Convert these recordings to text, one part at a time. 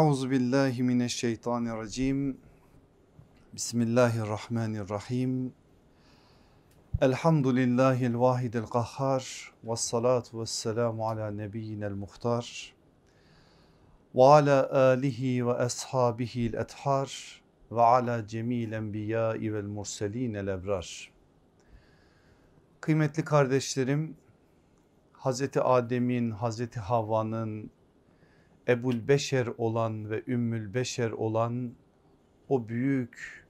Euzu billahi mineşşeytanirracim. Bismillahirrahmanirrahim. Elhamdülillahil vahidil kahhar. Ve salatu ve selamu ala nebiyyinel muhtar. Ve ala alihi ve ashabihil ethar. Ve ala cemil enbiyai vel murselinel ebrar. Kıymetli kardeşlerim, Hazreti Adem'in, Hazreti Havva'nın Ebul Beşer olan ve Ümmül Beşer olan o büyük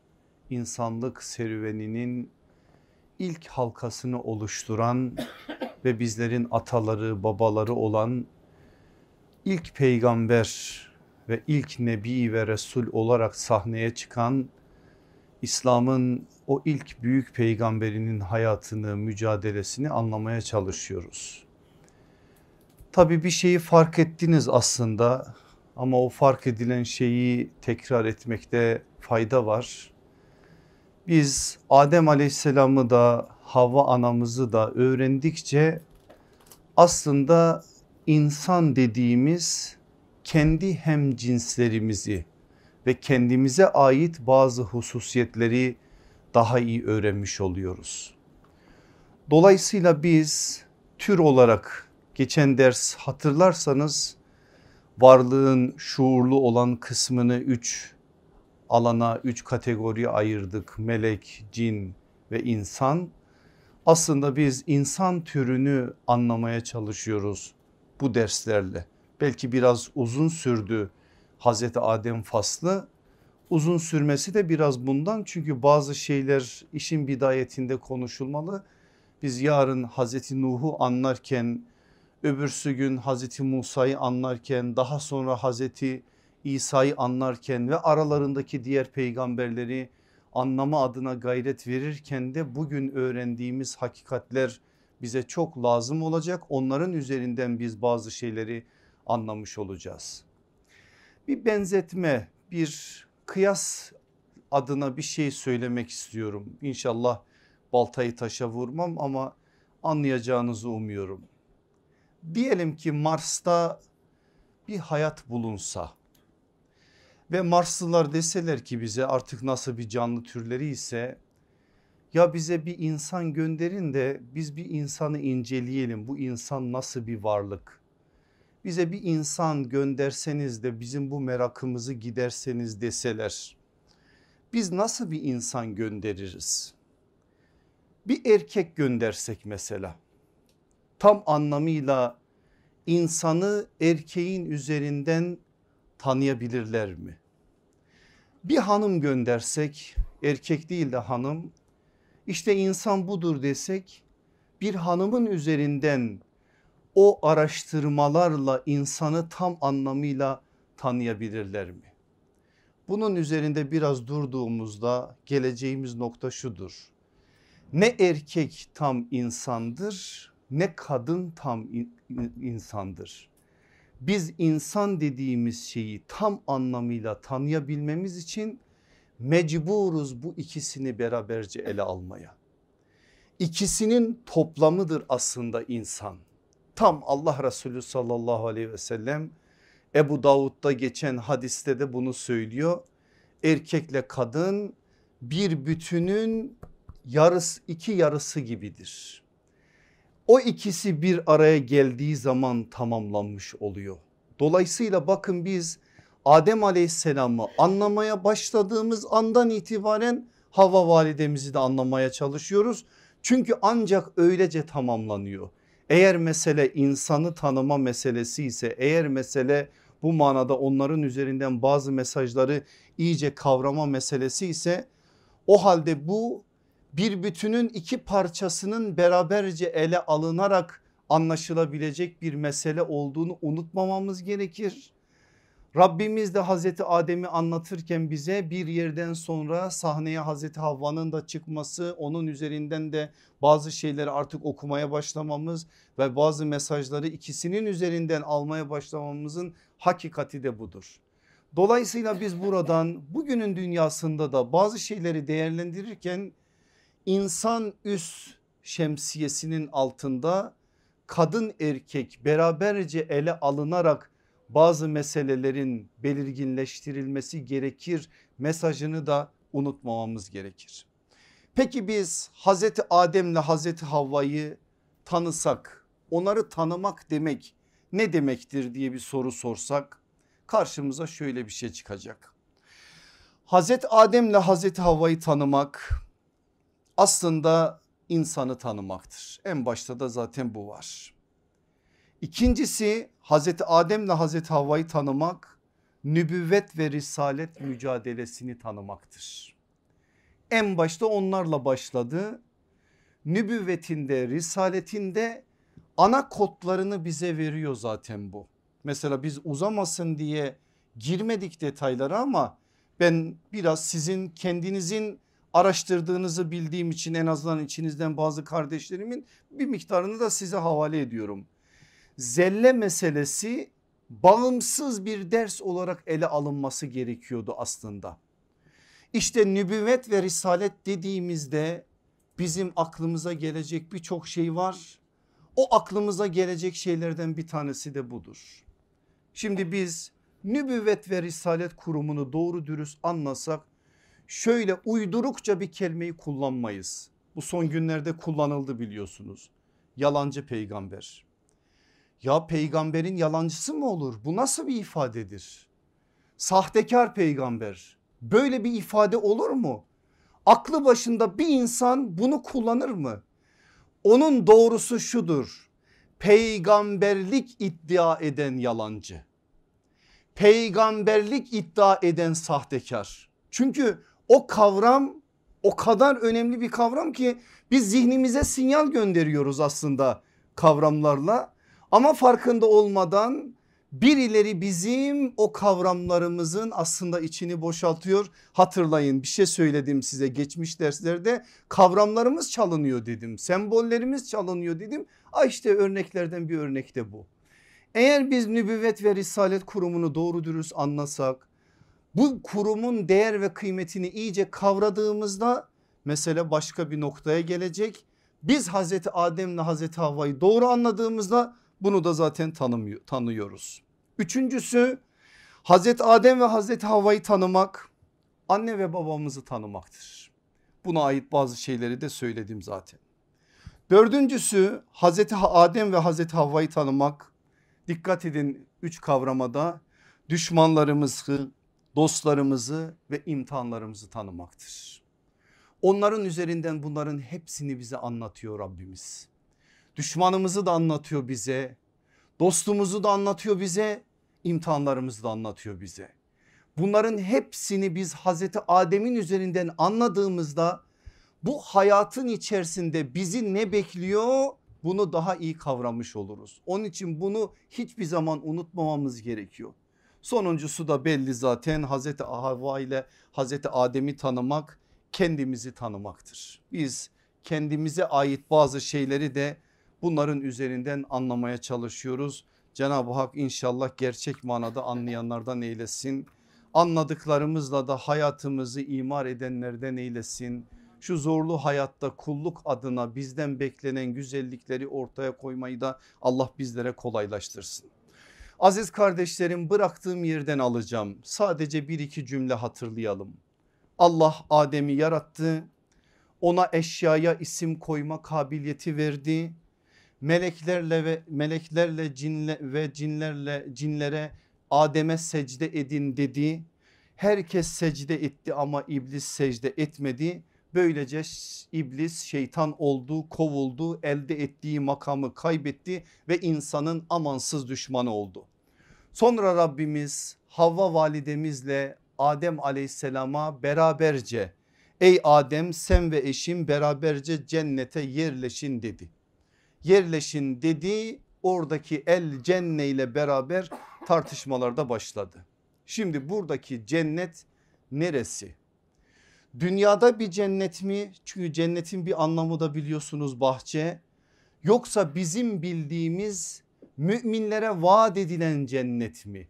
insanlık serüveninin ilk halkasını oluşturan ve bizlerin ataları babaları olan ilk peygamber ve ilk nebi ve resul olarak sahneye çıkan İslam'ın o ilk büyük peygamberinin hayatını mücadelesini anlamaya çalışıyoruz. Tabi bir şeyi fark ettiniz aslında ama o fark edilen şeyi tekrar etmekte fayda var. Biz Adem aleyhisselamı da Havva anamızı da öğrendikçe aslında insan dediğimiz kendi hem cinslerimizi ve kendimize ait bazı hususiyetleri daha iyi öğrenmiş oluyoruz. Dolayısıyla biz tür olarak Geçen ders hatırlarsanız varlığın şuurlu olan kısmını üç alana üç kategoriye ayırdık. Melek, cin ve insan. Aslında biz insan türünü anlamaya çalışıyoruz bu derslerle. Belki biraz uzun sürdü Hazreti Adem faslı. Uzun sürmesi de biraz bundan çünkü bazı şeyler işin bidayetinde konuşulmalı. Biz yarın Hazreti Nuh'u anlarken öbürsü gün Hazreti Musa'yı anlarken daha sonra Hazreti İsa'yı anlarken ve aralarındaki diğer peygamberleri anlama adına gayret verirken de bugün öğrendiğimiz hakikatler bize çok lazım olacak. Onların üzerinden biz bazı şeyleri anlamış olacağız. Bir benzetme bir kıyas adına bir şey söylemek istiyorum. İnşallah baltayı taşa vurmam ama anlayacağınızı umuyorum. Diyelim ki Mars'ta bir hayat bulunsa ve Marslılar deseler ki bize artık nasıl bir canlı türleri ise ya bize bir insan gönderin de biz bir insanı inceleyelim. Bu insan nasıl bir varlık? Bize bir insan gönderseniz de bizim bu merakımızı giderseniz deseler biz nasıl bir insan göndeririz? Bir erkek göndersek mesela tam anlamıyla insanı erkeğin üzerinden tanıyabilirler mi? Bir hanım göndersek erkek değil de hanım işte insan budur desek bir hanımın üzerinden o araştırmalarla insanı tam anlamıyla tanıyabilirler mi? Bunun üzerinde biraz durduğumuzda geleceğimiz nokta şudur. Ne erkek tam insandır ne kadın tam insandır. Biz insan dediğimiz şeyi tam anlamıyla tanıyabilmemiz için mecburuz bu ikisini beraberce ele almaya. İkisinin toplamıdır aslında insan. Tam Allah Resulü sallallahu aleyhi ve sellem Ebu Davud'da geçen hadiste de bunu söylüyor. Erkekle kadın bir bütünün yarısı iki yarısı gibidir. O ikisi bir araya geldiği zaman tamamlanmış oluyor. Dolayısıyla bakın biz Adem aleyhisselamı anlamaya başladığımız andan itibaren Havva validemizi de anlamaya çalışıyoruz. Çünkü ancak öylece tamamlanıyor. Eğer mesele insanı tanıma meselesi ise eğer mesele bu manada onların üzerinden bazı mesajları iyice kavrama meselesi ise o halde bu bir bütünün iki parçasının beraberce ele alınarak anlaşılabilecek bir mesele olduğunu unutmamamız gerekir. Rabbimiz de Hazreti Adem'i anlatırken bize bir yerden sonra sahneye Hazreti Havva'nın da çıkması onun üzerinden de bazı şeyleri artık okumaya başlamamız ve bazı mesajları ikisinin üzerinden almaya başlamamızın hakikati de budur. Dolayısıyla biz buradan bugünün dünyasında da bazı şeyleri değerlendirirken insan üst şemsiyesinin altında kadın erkek beraberce ele alınarak bazı meselelerin belirginleştirilmesi gerekir mesajını da unutmamamız gerekir. Peki biz Hazreti Adem'le Hazreti Havva'yı tanısak onları tanımak demek ne demektir diye bir soru sorsak karşımıza şöyle bir şey çıkacak. Hazreti Adem'le Hazreti Havva'yı tanımak aslında insanı tanımaktır. En başta da zaten bu var. İkincisi Hazreti Adem'le Hazreti Havva'yı tanımak nübüvvet ve risalet mücadelesini tanımaktır. En başta onlarla başladı. Nübüvvetinde, risaletinde ana kodlarını bize veriyor zaten bu. Mesela biz uzamasın diye girmedik detaylara ama ben biraz sizin kendinizin araştırdığınızı bildiğim için en azından içinizden bazı kardeşlerimin bir miktarını da size havale ediyorum. Zelle meselesi bağımsız bir ders olarak ele alınması gerekiyordu aslında. İşte nübüvvet ve risalet dediğimizde bizim aklımıza gelecek birçok şey var. O aklımıza gelecek şeylerden bir tanesi de budur. Şimdi biz nübüvvet ve risalet kurumunu doğru dürüst anlasak şöyle uydurukça bir kelimeyi kullanmayız. Bu son günlerde kullanıldı biliyorsunuz. Yalancı peygamber. Ya peygamberin yalancısı mı olur? Bu nasıl bir ifadedir? Sahtekar peygamber. Böyle bir ifade olur mu? Aklı başında bir insan bunu kullanır mı? Onun doğrusu şudur. Peygamberlik iddia eden yalancı. Peygamberlik iddia eden sahtekar. Çünkü o kavram o kadar önemli bir kavram ki biz zihnimize sinyal gönderiyoruz aslında kavramlarla. Ama farkında olmadan birileri bizim o kavramlarımızın aslında içini boşaltıyor. Hatırlayın bir şey söyledim size geçmiş derslerde kavramlarımız çalınıyor dedim. Sembollerimiz çalınıyor dedim. Ah işte örneklerden bir örnek de bu. Eğer biz nübüvvet ve risalet kurumunu doğru dürüst anlasak bu kurumun değer ve kıymetini iyice kavradığımızda mesele başka bir noktaya gelecek. Biz Hazreti Adem'le Hazreti Havva'yı doğru anladığımızda bunu da zaten tanımıyor, tanıyoruz. Üçüncüsü Hazreti Adem ve Hazreti Havva'yı tanımak anne ve babamızı tanımaktır. Buna ait bazı şeyleri de söyledim zaten. Dördüncüsü Hazreti Adem ve Hazreti Havva'yı tanımak. Dikkat edin üç kavramada düşmanlarımızı, dostlarımızı ve imtihanlarımızı tanımaktır. Onların üzerinden bunların hepsini bize anlatıyor Rabbimiz. Düşmanımızı da anlatıyor bize. Dostumuzu da anlatıyor bize. imtihanlarımızı da anlatıyor bize. Bunların hepsini biz Hazreti Adem'in üzerinden anladığımızda bu hayatın içerisinde bizi ne bekliyor bunu daha iyi kavramış oluruz. Onun için bunu hiçbir zaman unutmamamız gerekiyor. Sonuncusu da belli zaten Hazreti Havva ile Hazreti Adem'i tanımak kendimizi tanımaktır. Biz kendimize ait bazı şeyleri de bunların üzerinden anlamaya çalışıyoruz. Cenab-ı Hak inşallah gerçek manada anlayanlardan eylesin. Anladıklarımızla da hayatımızı imar edenlerden eylesin. Şu zorlu hayatta kulluk adına bizden beklenen güzellikleri ortaya koymayı da Allah bizlere kolaylaştırsın. Aziz kardeşlerim bıraktığım yerden alacağım. Sadece bir iki cümle hatırlayalım. Allah Adem'i yarattı. Ona eşyaya isim koyma kabiliyeti verdi meleklerle ve meleklerle cinle ve cinlerle cinlere Adem'e secde edin dedi. Herkes secde etti ama iblis secde etmedi. Böylece iblis şeytan oldu, kovuldu, elde ettiği makamı kaybetti ve insanın amansız düşmanı oldu. Sonra Rabbimiz Havva validemizle Adem aleyhisselama beraberce ey Adem sen ve eşin beraberce cennete yerleşin dedi yerleşin dedi oradaki el cenne ile beraber tartışmalarda başladı. Şimdi buradaki cennet neresi? Dünyada bir cennet mi? Çünkü cennetin bir anlamı da biliyorsunuz bahçe. Yoksa bizim bildiğimiz müminlere vaat edilen cennet mi?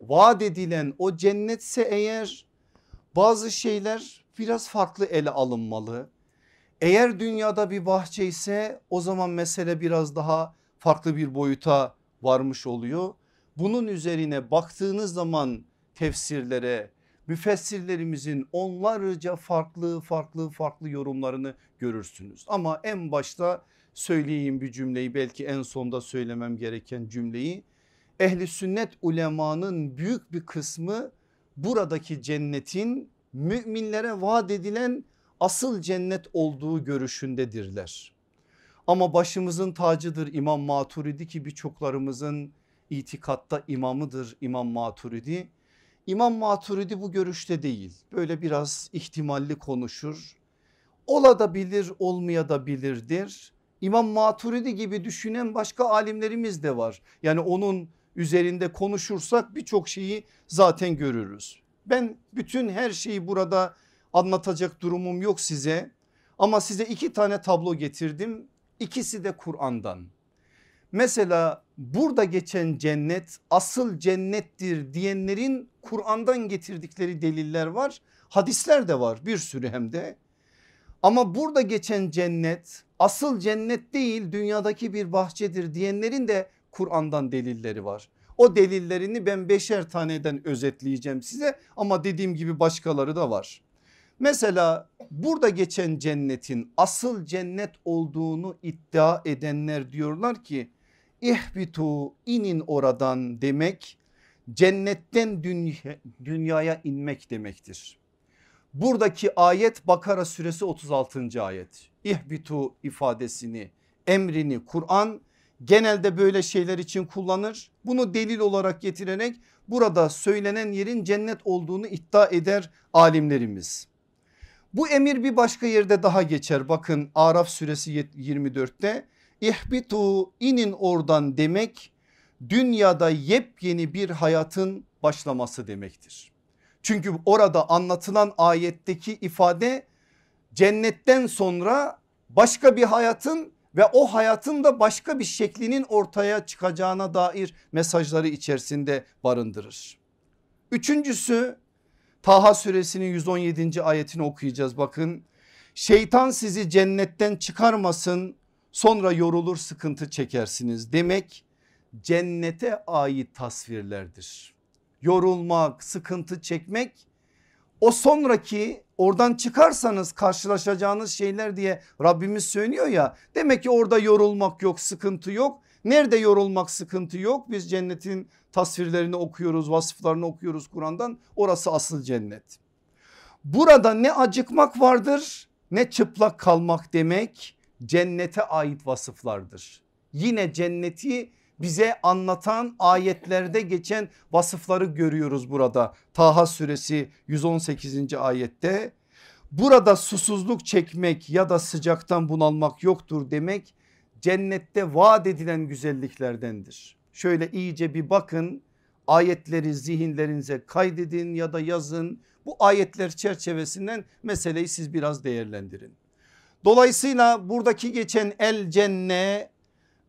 Vaat edilen o cennetse eğer bazı şeyler biraz farklı ele alınmalı. Eğer dünyada bir bahçe ise o zaman mesele biraz daha farklı bir boyuta varmış oluyor. Bunun üzerine baktığınız zaman tefsirlere müfessirlerimizin onlarca farklı farklı farklı yorumlarını görürsünüz. Ama en başta söyleyeyim bir cümleyi belki en sonda söylemem gereken cümleyi. Ehli sünnet ulemanın büyük bir kısmı buradaki cennetin müminlere vaat edilen asıl cennet olduğu görüşündedirler. Ama başımızın tacıdır İmam Maturidi ki birçoklarımızın itikatta imamıdır İmam Maturidi. İmam Maturidi bu görüşte değil böyle biraz ihtimalli konuşur. Ola da bilir olmaya da bilirdir. İmam Maturidi gibi düşünen başka alimlerimiz de var. Yani onun üzerinde konuşursak birçok şeyi zaten görürüz. Ben bütün her şeyi burada anlatacak durumum yok size. Ama size iki tane tablo getirdim. İkisi de Kur'an'dan. Mesela burada geçen cennet asıl cennettir diyenlerin Kur'an'dan getirdikleri deliller var. Hadisler de var bir sürü hem de. Ama burada geçen cennet asıl cennet değil dünyadaki bir bahçedir diyenlerin de Kur'an'dan delilleri var. O delillerini ben beşer taneden özetleyeceğim size ama dediğim gibi başkaları da var. Mesela burada geçen cennetin asıl cennet olduğunu iddia edenler diyorlar ki ihbitu inin oradan demek cennetten dünya, dünyaya inmek demektir. Buradaki ayet Bakara suresi 36. ayet. İhbitu ifadesini emrini Kur'an genelde böyle şeyler için kullanır. Bunu delil olarak getirerek burada söylenen yerin cennet olduğunu iddia eder alimlerimiz. Bu emir bir başka yerde daha geçer. Bakın Araf suresi 24'te ihbitu inin oradan demek dünyada yepyeni bir hayatın başlaması demektir. Çünkü orada anlatılan ayetteki ifade cennetten sonra başka bir hayatın ve o hayatın da başka bir şeklinin ortaya çıkacağına dair mesajları içerisinde barındırır. Üçüncüsü Taha suresinin 117. ayetini okuyacağız bakın. Şeytan sizi cennetten çıkarmasın sonra yorulur sıkıntı çekersiniz demek cennete ait tasvirlerdir. Yorulmak, sıkıntı çekmek o sonraki oradan çıkarsanız karşılaşacağınız şeyler diye Rabbimiz söylüyor ya. Demek ki orada yorulmak yok, sıkıntı yok. Nerede yorulmak sıkıntı yok. Biz cennetin tasvirlerini okuyoruz, vasıflarını okuyoruz Kur'an'dan. Orası asıl cennet. Burada ne acıkmak vardır ne çıplak kalmak demek cennete ait vasıflardır. Yine cenneti bize anlatan ayetlerde geçen vasıfları görüyoruz burada. Taha suresi 118. ayette burada susuzluk çekmek ya da sıcaktan bunalmak yoktur demek cennette vaat edilen güzelliklerdendir. Şöyle iyice bir bakın ayetleri zihinlerinize kaydedin ya da yazın. Bu ayetler çerçevesinden meseleyi siz biraz değerlendirin. Dolayısıyla buradaki geçen el cenne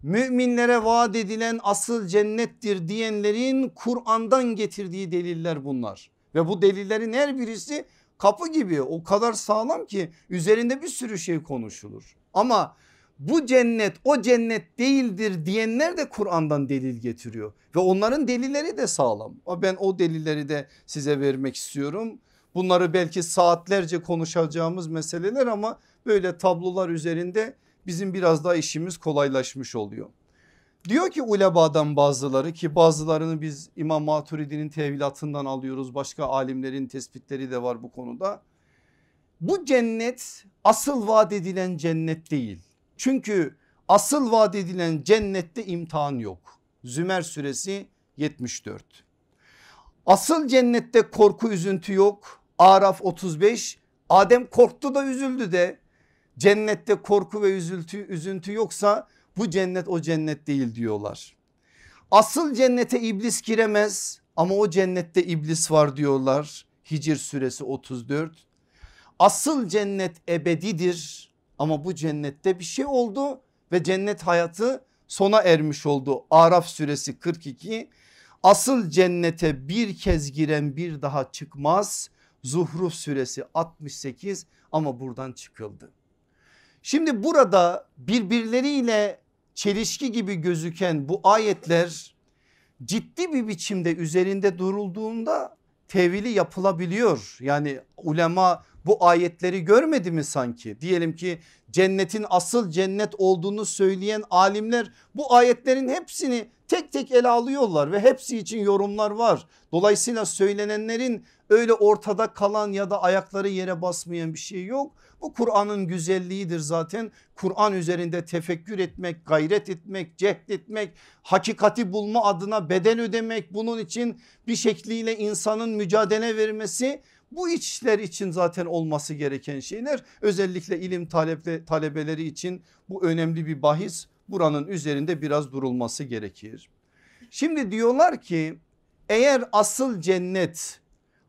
müminlere vaat edilen asıl cennettir diyenlerin Kur'an'dan getirdiği deliller bunlar. Ve bu delillerin her birisi kapı gibi o kadar sağlam ki üzerinde bir sürü şey konuşulur. Ama bu cennet o cennet değildir diyenler de Kur'an'dan delil getiriyor ve onların delilleri de sağlam. Ben o delilleri de size vermek istiyorum. Bunları belki saatlerce konuşacağımız meseleler ama böyle tablolar üzerinde bizim biraz daha işimiz kolaylaşmış oluyor. Diyor ki ulebadan bazıları ki bazılarını biz İmam Maturidi'nin tevilatından alıyoruz. Başka alimlerin tespitleri de var bu konuda. Bu cennet asıl vaat edilen cennet değil. Çünkü asıl vaat edilen cennette imtihan yok. Zümer suresi 74. Asıl cennette korku üzüntü yok. Araf 35 Adem korktu da üzüldü de cennette korku ve üzüntü, üzüntü yoksa bu cennet o cennet değil diyorlar. Asıl cennete iblis giremez ama o cennette iblis var diyorlar. Hicr suresi 34. Asıl cennet ebedidir ama bu cennette bir şey oldu ve cennet hayatı sona ermiş oldu. Araf suresi 42 asıl cennete bir kez giren bir daha çıkmaz. Zuhruf suresi 68 ama buradan çıkıldı. Şimdi burada birbirleriyle çelişki gibi gözüken bu ayetler ciddi bir biçimde üzerinde durulduğunda tevili yapılabiliyor. Yani ulema bu ayetleri görmedi mi sanki? Diyelim ki cennetin asıl cennet olduğunu söyleyen alimler bu ayetlerin hepsini tek tek ele alıyorlar ve hepsi için yorumlar var. Dolayısıyla söylenenlerin öyle ortada kalan ya da ayakları yere basmayan bir şey yok. Bu Kur'an'ın güzelliğidir zaten. Kur'an üzerinde tefekkür etmek, gayret etmek, cehd etmek, hakikati bulma adına bedel ödemek, bunun için bir şekliyle insanın mücadele vermesi bu işler için zaten olması gereken şeyler. Özellikle ilim taleple, talebeleri için bu önemli bir bahis. Buranın üzerinde biraz durulması gerekir. Şimdi diyorlar ki eğer asıl cennet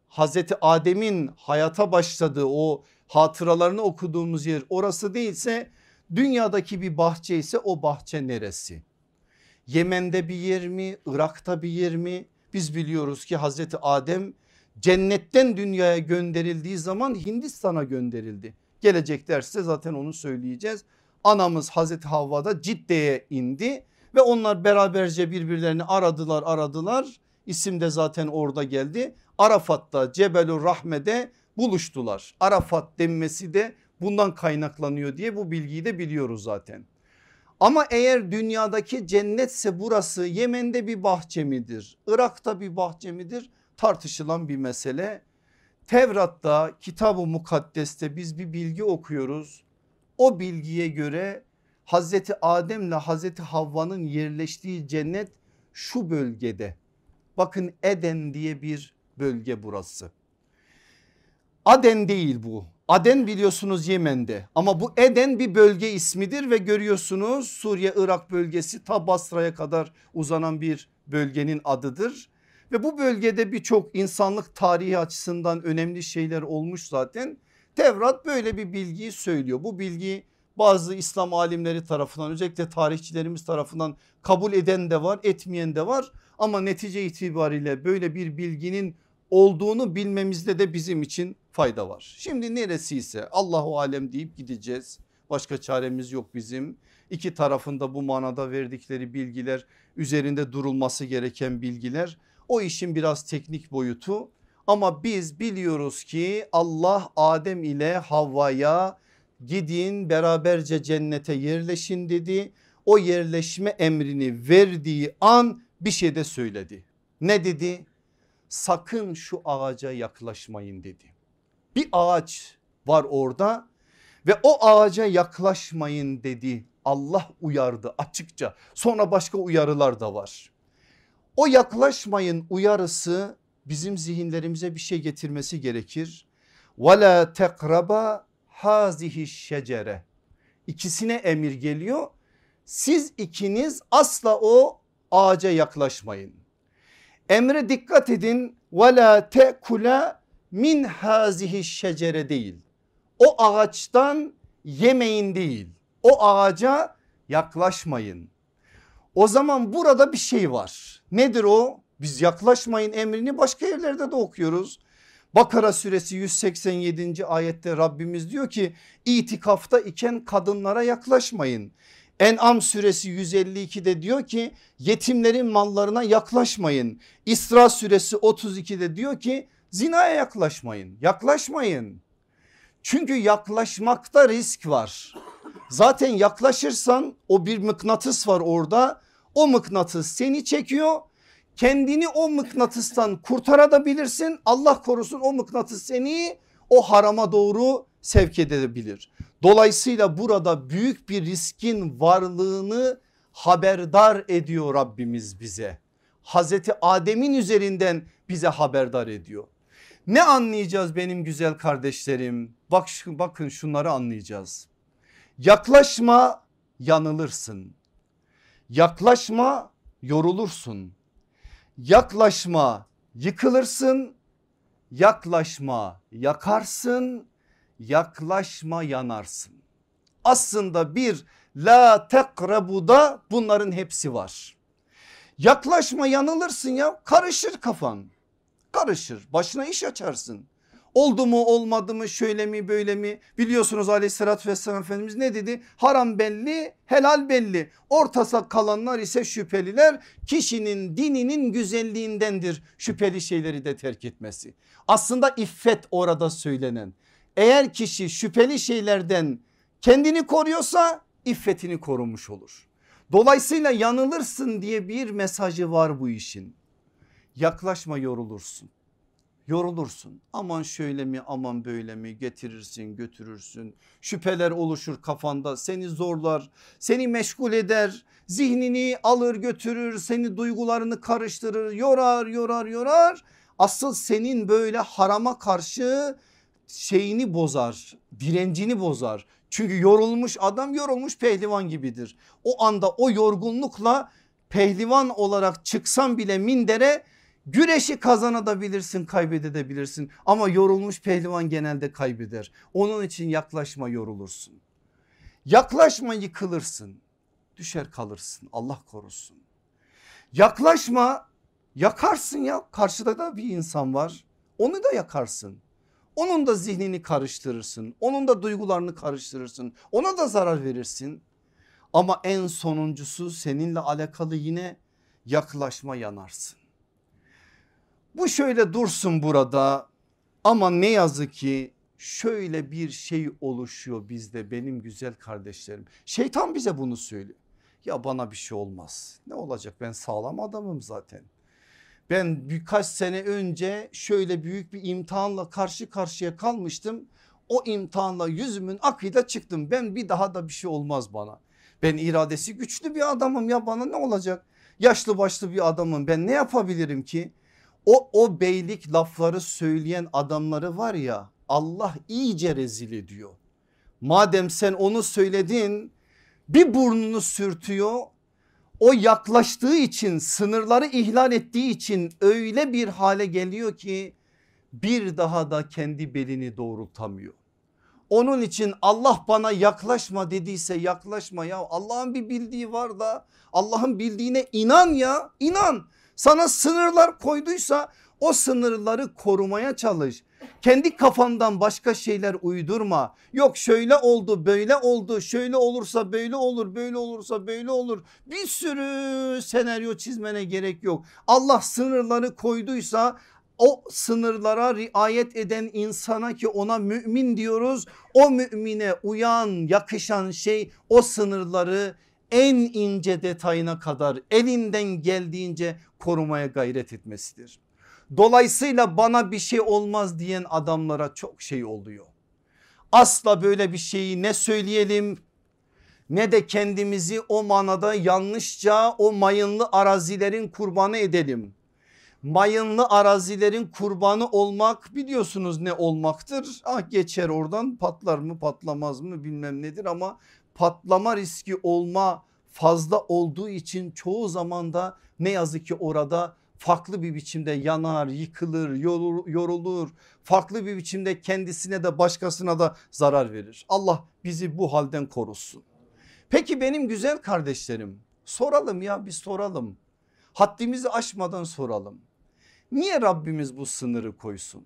Hazreti Adem'in hayata başladığı o hatıralarını okuduğumuz yer orası değilse dünyadaki bir bahçe ise o bahçe neresi? Yemen'de bir yer mi? Irak'ta bir yer mi? Biz biliyoruz ki Hazreti Adem cennetten dünyaya gönderildiği zaman Hindistan'a gönderildi. Gelecek derste zaten onu söyleyeceğiz. Anamız Hazreti Havva da Cidde'ye indi ve onlar beraberce birbirlerini aradılar aradılar. İsim de zaten orada geldi. Arafat'ta Cebelur Rahme'de buluştular. Arafat denmesi de bundan kaynaklanıyor diye bu bilgiyi de biliyoruz zaten. Ama eğer dünyadaki cennetse burası Yemen'de bir bahçe midir? Irak'ta bir bahçe midir? Tartışılan bir mesele. Tevrat'ta kitab-ı mukaddeste biz bir bilgi okuyoruz. O bilgiye göre Hazreti Adem ile Hazreti Havva'nın yerleştiği cennet şu bölgede. Bakın Eden diye bir bölge burası. Aden değil bu. Aden biliyorsunuz Yemen'de ama bu Eden bir bölge ismidir ve görüyorsunuz Suriye Irak bölgesi ta Basra'ya kadar uzanan bir bölgenin adıdır. Ve bu bölgede birçok insanlık tarihi açısından önemli şeyler olmuş zaten. Tevrat böyle bir bilgiyi söylüyor. Bu bilgi bazı İslam alimleri tarafından özellikle tarihçilerimiz tarafından kabul eden de var etmeyen de var. Ama netice itibariyle böyle bir bilginin olduğunu bilmemizde de bizim için fayda var. Şimdi neresi ise Allahu alem deyip gideceğiz. Başka çaremiz yok bizim. İki tarafında bu manada verdikleri bilgiler üzerinde durulması gereken bilgiler. O işin biraz teknik boyutu ama biz biliyoruz ki Allah Adem ile Havva'ya gidin beraberce cennete yerleşin dedi. O yerleşme emrini verdiği an bir şey de söyledi. Ne dedi? Sakın şu ağaca yaklaşmayın dedi. Bir ağaç var orada ve o ağaca yaklaşmayın dedi. Allah uyardı açıkça. Sonra başka uyarılar da var. O yaklaşmayın uyarısı bizim zihinlerimize bir şey getirmesi gerekir. Ve tekraba hazihi şecere. İkisine emir geliyor. Siz ikiniz asla o ağaca yaklaşmayın. Emre dikkat edin ve la tekula min hazihi şecere değil. O ağaçtan yemeyin değil. O ağaca yaklaşmayın. O zaman burada bir şey var. Nedir o? Biz yaklaşmayın emrini başka yerlerde de okuyoruz. Bakara suresi 187. ayette Rabbimiz diyor ki itikafta iken kadınlara yaklaşmayın. En'am suresi 152'de diyor ki yetimlerin mallarına yaklaşmayın. İsra suresi 32'de diyor ki zinaya yaklaşmayın. Yaklaşmayın. Çünkü yaklaşmakta risk var. Zaten yaklaşırsan o bir mıknatıs var orada. O mıknatıs seni çekiyor. Kendini o mıknatıstan kurtarabilirsin. Allah korusun o mıknatıs seni o harama doğru sevk edebilir. Dolayısıyla burada büyük bir riskin varlığını haberdar ediyor Rabbimiz bize. Hazreti Adem'in üzerinden bize haberdar ediyor. Ne anlayacağız benim güzel kardeşlerim? Bak bakın şunları anlayacağız. Yaklaşma yanılırsın. Yaklaşma yorulursun. Yaklaşma yıkılırsın. Yaklaşma yakarsın. Yaklaşma yanarsın. Aslında bir la tekrabuda bunların hepsi var. Yaklaşma yanılırsın ya karışır kafan karışır başına iş açarsın. Oldu mu olmadı mı şöyle mi böyle mi biliyorsunuz aleyhissalatü vesselam Efendimiz ne dedi? Haram belli helal belli ortasa kalanlar ise şüpheliler kişinin dininin güzelliğindendir şüpheli şeyleri de terk etmesi. Aslında iffet orada söylenen eğer kişi şüpheli şeylerden kendini koruyorsa iffetini korumuş olur. Dolayısıyla yanılırsın diye bir mesajı var bu işin. Yaklaşma yorulursun. Yorulursun. Aman şöyle mi aman böyle mi getirirsin götürürsün. Şüpheler oluşur kafanda. Seni zorlar seni meşgul eder. Zihnini alır götürür seni duygularını karıştırır. Yorar yorar yorar. Asıl senin böyle harama karşı şeyini bozar direncini bozar. Çünkü yorulmuş adam yorulmuş pehlivan gibidir. O anda o yorgunlukla pehlivan olarak çıksan bile mindere güreşi kazanabilirsin kaybedebilirsin ama yorulmuş pehlivan genelde kaybeder. Onun için yaklaşma yorulursun. Yaklaşma yıkılırsın düşer kalırsın Allah korusun. Yaklaşma yakarsın ya karşıda da bir insan var onu da yakarsın. Onun da zihnini karıştırırsın. Onun da duygularını karıştırırsın. Ona da zarar verirsin. Ama en sonuncusu seninle alakalı yine yaklaşma yanarsın. Bu şöyle dursun burada ama ne yazık ki şöyle bir şey oluşuyor bizde benim güzel kardeşlerim. Şeytan bize bunu söylüyor. Ya bana bir şey olmaz. Ne olacak ben sağlam adamım zaten. Ben birkaç sene önce şöyle büyük bir imtihanla karşı karşıya kalmıştım. O imtihanla yüzümün akıyla çıktım. Ben bir daha da bir şey olmaz bana. Ben iradesi güçlü bir adamım ya bana ne olacak? Yaşlı başlı bir adamım ben ne yapabilirim ki? O, o beylik lafları söyleyen adamları var ya Allah iyice rezil ediyor. Madem sen onu söyledin bir burnunu sürtüyor o yaklaştığı için sınırları ihlal ettiği için öyle bir hale geliyor ki bir daha da kendi belini doğrultamıyor. Onun için Allah bana yaklaşma dediyse yaklaşma ya Allah'ın bir bildiği var da Allah'ın bildiğine inan ya inan. Sana sınırlar koyduysa o sınırları korumaya çalış. Kendi kafandan başka şeyler uydurma. Yok şöyle oldu böyle oldu şöyle olursa böyle olur böyle olursa böyle olur. Bir sürü senaryo çizmene gerek yok. Allah sınırları koyduysa o sınırlara riayet eden insana ki ona mümin diyoruz. O mümine uyan yakışan şey o sınırları en ince detayına kadar elinden geldiğince korumaya gayret etmesidir. Dolayısıyla bana bir şey olmaz diyen adamlara çok şey oluyor. Asla böyle bir şeyi ne söyleyelim ne de kendimizi o manada yanlışça o mayınlı arazilerin kurbanı edelim. Mayınlı arazilerin kurbanı olmak biliyorsunuz ne olmaktır? Ah geçer oradan patlar mı patlamaz mı bilmem nedir ama patlama riski olma fazla olduğu için çoğu zaman da ne yazık ki orada farklı bir biçimde yanar, yıkılır, yorulur. Farklı bir biçimde kendisine de başkasına da zarar verir. Allah bizi bu halden korusun. Peki benim güzel kardeşlerim soralım ya bir soralım. Haddimizi aşmadan soralım. Niye Rabbimiz bu sınırı koysun?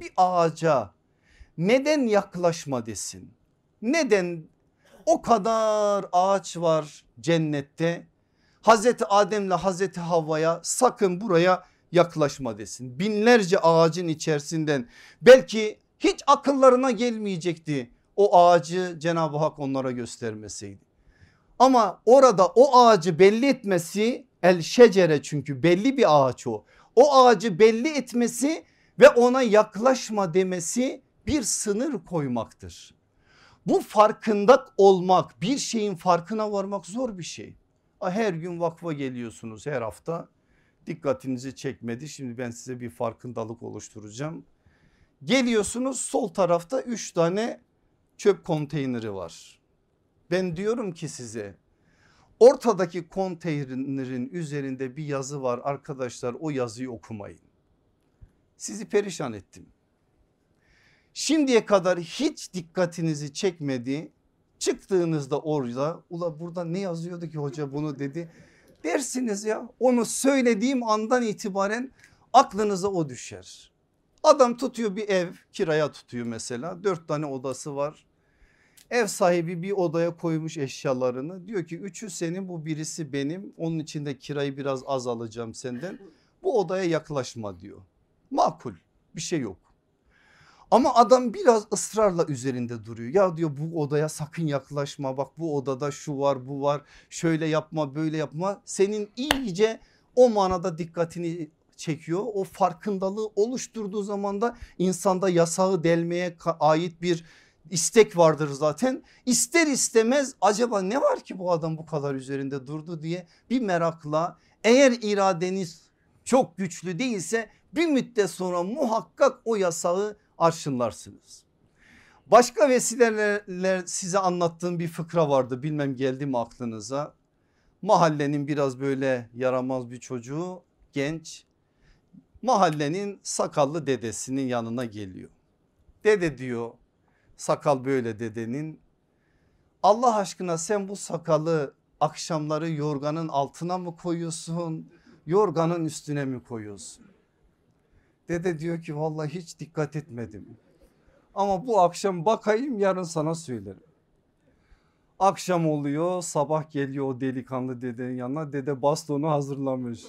Bir ağaca neden yaklaşma desin? Neden o kadar ağaç var cennette Hazreti Adem'le Hazreti Havva'ya sakın buraya yaklaşma desin. Binlerce ağacın içerisinden belki hiç akıllarına gelmeyecekti o ağacı Cenab-ı Hak onlara göstermeseydi. Ama orada o ağacı belli etmesi el şecere çünkü belli bir ağaç o. O ağacı belli etmesi ve ona yaklaşma demesi bir sınır koymaktır. Bu farkında olmak bir şeyin farkına varmak zor bir şey. Her gün vakfa geliyorsunuz her hafta. Dikkatinizi çekmedi. Şimdi ben size bir farkındalık oluşturacağım. Geliyorsunuz sol tarafta 3 tane çöp konteyneri var. Ben diyorum ki size ortadaki konteynerin üzerinde bir yazı var arkadaşlar o yazıyı okumayın. Sizi perişan ettim. Şimdiye kadar hiç dikkatinizi çekmedi Çıktığınızda orada ula burada ne yazıyordu ki hoca bunu dedi dersiniz ya onu söylediğim andan itibaren aklınıza o düşer. Adam tutuyor bir ev kiraya tutuyor mesela dört tane odası var. Ev sahibi bir odaya koymuş eşyalarını diyor ki üçü senin bu birisi benim onun için de kirayı biraz az alacağım senden bu odaya yaklaşma diyor. Makul bir şey yok. Ama adam biraz ısrarla üzerinde duruyor. Ya diyor bu odaya sakın yaklaşma bak bu odada şu var bu var şöyle yapma böyle yapma. Senin iyice o manada dikkatini çekiyor. O farkındalığı oluşturduğu zaman da insanda yasağı delmeye ait bir istek vardır zaten. İster istemez acaba ne var ki bu adam bu kadar üzerinde durdu diye bir merakla eğer iradeniz çok güçlü değilse bir müddet sonra muhakkak o yasağı arşınlarsınız. Başka vesilelerle size anlattığım bir fıkra vardı bilmem geldi mi aklınıza. Mahallenin biraz böyle yaramaz bir çocuğu genç mahallenin sakallı dedesinin yanına geliyor. Dede diyor sakal böyle dedenin Allah aşkına sen bu sakalı akşamları yorganın altına mı koyuyorsun yorganın üstüne mi koyuyorsun? Dede diyor ki vallahi hiç dikkat etmedim. Ama bu akşam bakayım yarın sana söylerim. Akşam oluyor sabah geliyor o delikanlı dedenin yanına dede bastonu hazırlamış.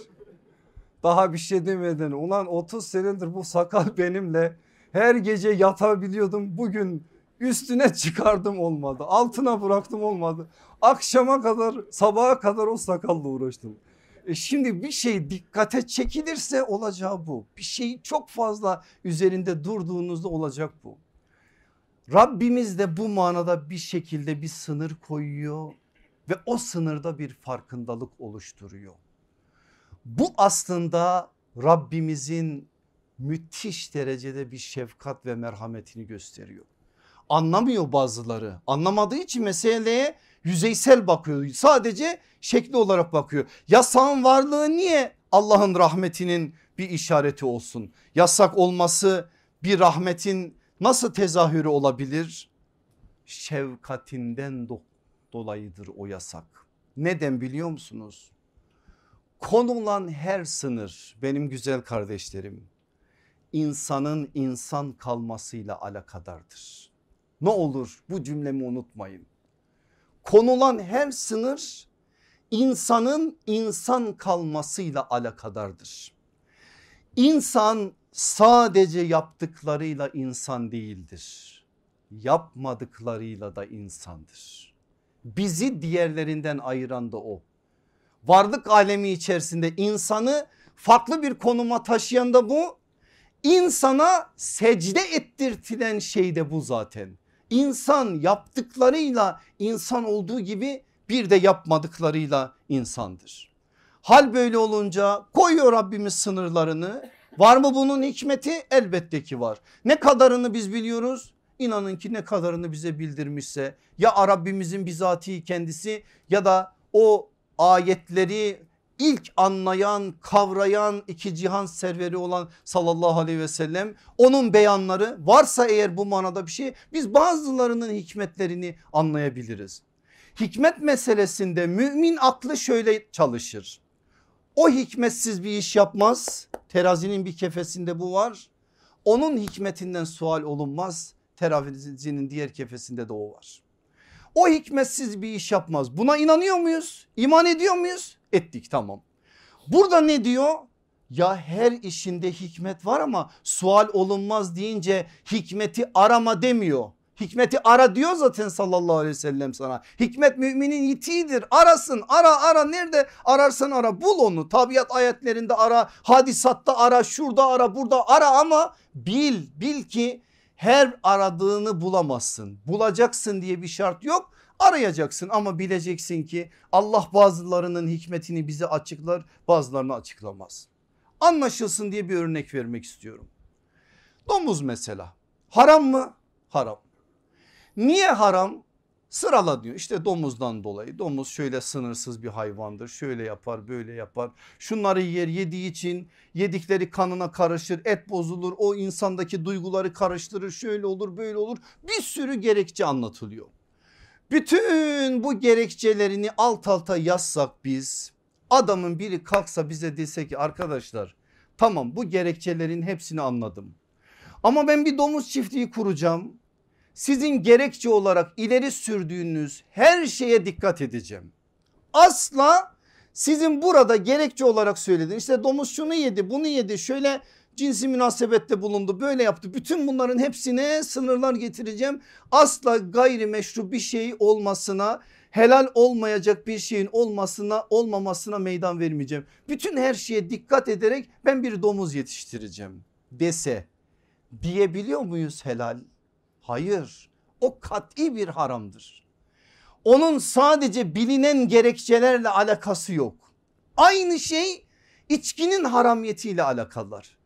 Daha bir şey demeden ulan 30 senedir bu sakal benimle her gece yatabiliyordum bugün üstüne çıkardım olmadı altına bıraktım olmadı. Akşama kadar sabaha kadar o sakalla uğraştım. E şimdi bir şey dikkate çekilirse olacağı bu. Bir şey çok fazla üzerinde durduğunuzda olacak bu. Rabbimiz de bu manada bir şekilde bir sınır koyuyor ve o sınırda bir farkındalık oluşturuyor. Bu aslında Rabbimizin müthiş derecede bir şefkat ve merhametini gösteriyor. Anlamıyor bazıları anlamadığı için meseleye yüzeysel bakıyor sadece şekli olarak bakıyor. Yasağın varlığı niye Allah'ın rahmetinin bir işareti olsun? Yasak olması bir rahmetin nasıl tezahürü olabilir? Şefkatinden do dolayıdır o yasak. Neden biliyor musunuz? Konulan her sınır benim güzel kardeşlerim insanın insan kalmasıyla alakadardır. Ne olur bu cümlemi unutmayın. Konulan her sınır insanın insan kalmasıyla alakadardır. İnsan sadece yaptıklarıyla insan değildir. Yapmadıklarıyla da insandır. Bizi diğerlerinden ayıran da o varlık alemi içerisinde insanı farklı bir konuma taşıyan da bu. İnsana secde ettirtilen şey de bu zaten. İnsan yaptıklarıyla insan olduğu gibi bir de yapmadıklarıyla insandır. Hal böyle olunca koyuyor Rabbimiz sınırlarını. Var mı bunun hikmeti? Elbette ki var. Ne kadarını biz biliyoruz? İnanın ki ne kadarını bize bildirmişse ya Rabbimizin bizatihi kendisi ya da o ayetleri ilk anlayan kavrayan iki cihan serveri olan sallallahu aleyhi ve sellem onun beyanları varsa eğer bu manada bir şey biz bazılarının hikmetlerini anlayabiliriz. Hikmet meselesinde mümin aklı şöyle çalışır. O hikmetsiz bir iş yapmaz. Terazinin bir kefesinde bu var. Onun hikmetinden sual olunmaz. Terazinin diğer kefesinde de o var. O hikmetsiz bir iş yapmaz. Buna inanıyor muyuz? İman ediyor muyuz? Ettik tamam. Burada ne diyor? Ya her işinde hikmet var ama sual olunmaz deyince hikmeti arama demiyor. Hikmeti ara diyor zaten sallallahu aleyhi ve sellem sana. Hikmet müminin yitiğidir arasın ara ara nerede ararsan ara bul onu. Tabiat ayetlerinde ara hadisatta ara şurada ara burada ara ama bil bil ki her aradığını bulamazsın. Bulacaksın diye bir şart yok. Arayacaksın ama bileceksin ki Allah bazılarının hikmetini bize açıklar bazılarını açıklamaz. Anlaşılsın diye bir örnek vermek istiyorum. Domuz mesela haram mı? Haram. Niye haram? Sırala diyor işte domuzdan dolayı domuz şöyle sınırsız bir hayvandır şöyle yapar böyle yapar şunları yer yediği için yedikleri kanına karışır et bozulur o insandaki duyguları karıştırır şöyle olur böyle olur bir sürü gerekçe anlatılıyor. Bütün bu gerekçelerini alt alta yazsak biz adamın biri kalksa bize dese ki arkadaşlar tamam bu gerekçelerin hepsini anladım. Ama ben bir domuz çiftliği kuracağım. Sizin gerekçe olarak ileri sürdüğünüz her şeye dikkat edeceğim. Asla sizin burada gerekçe olarak söylediğiniz işte domuz şunu yedi bunu yedi şöyle cinsi münasebette bulundu böyle yaptı. Bütün bunların hepsine sınırlar getireceğim. Asla gayrimeşru bir şey olmasına helal olmayacak bir şeyin olmasına olmamasına meydan vermeyeceğim. Bütün her şeye dikkat ederek ben bir domuz yetiştireceğim dese diyebiliyor muyuz helal? Hayır o kat'i bir haramdır. Onun sadece bilinen gerekçelerle alakası yok. Aynı şey içkinin haramiyetiyle alakalılar.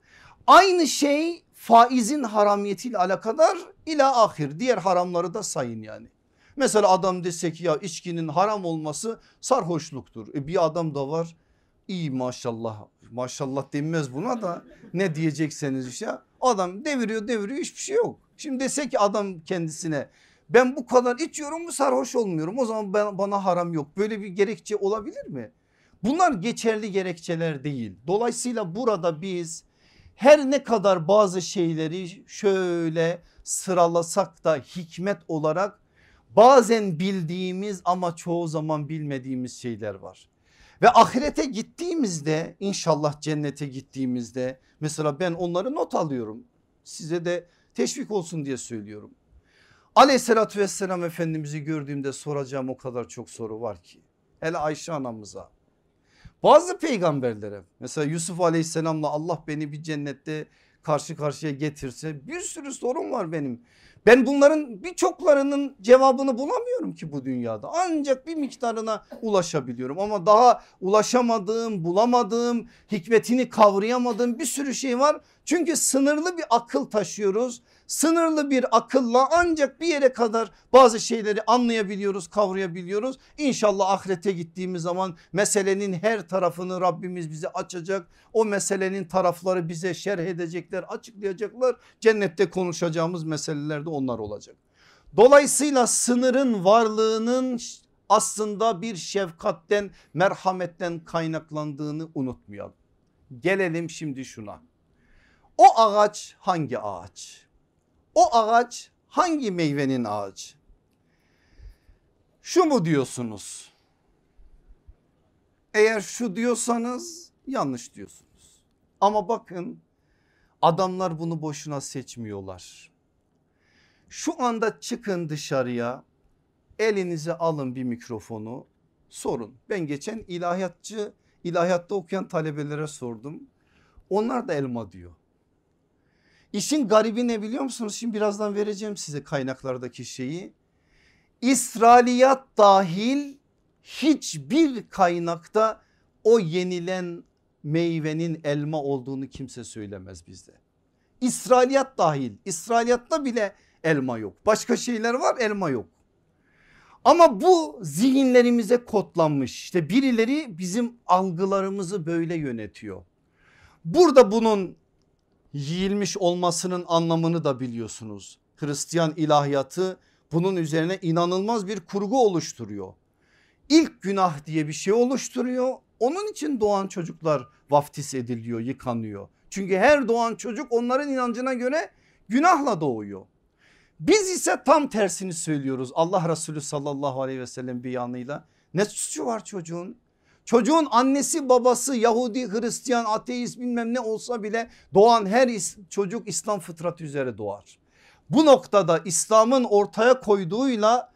Aynı şey faizin haramiyetiyle alakadar ila ahir diğer haramları da sayın yani. Mesela adam dese ki ya içkinin haram olması sarhoşluktur. E bir adam da var iyi maşallah maşallah denmez buna da ne diyecekseniz işte adam deviriyor deviriyor hiçbir şey yok. Şimdi dese ki adam kendisine ben bu kadar içiyorum mu sarhoş olmuyorum o zaman ben, bana haram yok böyle bir gerekçe olabilir mi? Bunlar geçerli gerekçeler değil. Dolayısıyla burada biz her ne kadar bazı şeyleri şöyle sıralasak da hikmet olarak bazen bildiğimiz ama çoğu zaman bilmediğimiz şeyler var. Ve ahirete gittiğimizde inşallah cennete gittiğimizde mesela ben onları not alıyorum. Size de teşvik olsun diye söylüyorum. Aleyhissalatü vesselam Efendimiz'i gördüğümde soracağım o kadar çok soru var ki. Hele Ayşe anamıza. Bazı peygamberlere mesela Yusuf aleyhisselamla Allah beni bir cennette karşı karşıya getirse bir sürü sorun var benim. Ben bunların birçoklarının cevabını bulamıyorum ki bu dünyada. Ancak bir miktarına ulaşabiliyorum ama daha ulaşamadığım, bulamadığım, hikmetini kavrayamadığım bir sürü şey var. Çünkü sınırlı bir akıl taşıyoruz. Sınırlı bir akılla ancak bir yere kadar bazı şeyleri anlayabiliyoruz, kavrayabiliyoruz. İnşallah ahirete gittiğimiz zaman meselenin her tarafını Rabbimiz bize açacak. O meselenin tarafları bize şerh edecekler, açıklayacaklar. Cennette konuşacağımız meselelerde onlar olacak. Dolayısıyla sınırın varlığının aslında bir şefkatten, merhametten kaynaklandığını unutmayalım. Gelelim şimdi şuna. O ağaç hangi ağaç? O ağaç hangi meyvenin ağacı? Şu mu diyorsunuz? Eğer şu diyorsanız yanlış diyorsunuz. Ama bakın adamlar bunu boşuna seçmiyorlar. Şu anda çıkın dışarıya elinize alın bir mikrofonu sorun. Ben geçen ilahiyatçı ilahiyatta okuyan talebelere sordum. Onlar da elma diyor. İşin garibi ne biliyor musunuz? Şimdi birazdan vereceğim size kaynaklardaki şeyi. İsrailiyat dahil hiçbir kaynakta o yenilen meyvenin elma olduğunu kimse söylemez bizde. İsrailiyat dahil İsrailiyatta bile elma yok. Başka şeyler var elma yok. Ama bu zihinlerimize kodlanmış işte birileri bizim algılarımızı böyle yönetiyor. Burada bunun yiyilmiş olmasının anlamını da biliyorsunuz. Hristiyan ilahiyatı bunun üzerine inanılmaz bir kurgu oluşturuyor. İlk günah diye bir şey oluşturuyor. Onun için doğan çocuklar vaftiz ediliyor, yıkanıyor. Çünkü her doğan çocuk onların inancına göre günahla doğuyor. Biz ise tam tersini söylüyoruz. Allah Resulü sallallahu aleyhi ve sellem bir yanıyla ne suçu var çocuğun? Çocuğun annesi babası Yahudi, Hristiyan, ateist bilmem ne olsa bile doğan her çocuk İslam fıtratı üzere doğar. Bu noktada İslam'ın ortaya koyduğuyla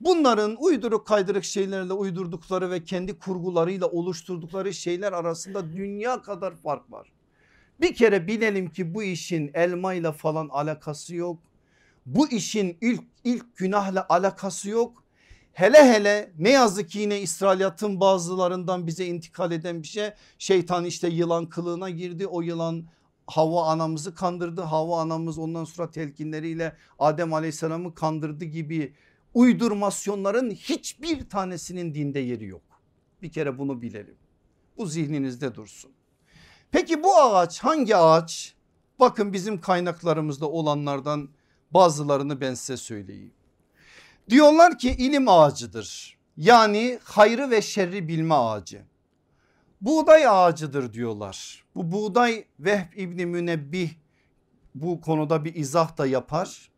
bunların uyduruk kaydırık şeylerle uydurdukları ve kendi kurgularıyla oluşturdukları şeyler arasında dünya kadar fark var. Bir kere bilelim ki bu işin elmayla falan alakası yok. Bu işin ilk, ilk günahla alakası yok. Hele hele ne yazık ki yine İsrailiyatın bazılarından bize intikal eden bir şey. Şeytan işte yılan kılığına girdi o yılan Havva anamızı kandırdı. Havva anamız ondan sonra telkinleriyle Adem aleyhisselamı kandırdı gibi uydurmasyonların hiçbir tanesinin dinde yeri yok. Bir kere bunu bilelim. Bu zihninizde dursun. Peki bu ağaç hangi ağaç? Bakın bizim kaynaklarımızda olanlardan bazılarını ben size söyleyeyim. Diyorlar ki ilim ağacıdır. Yani hayrı ve şerri bilme ağacı. Buğday ağacıdır diyorlar. Bu buğday Vehb İbni Münebbih bu konuda bir izah da yapar.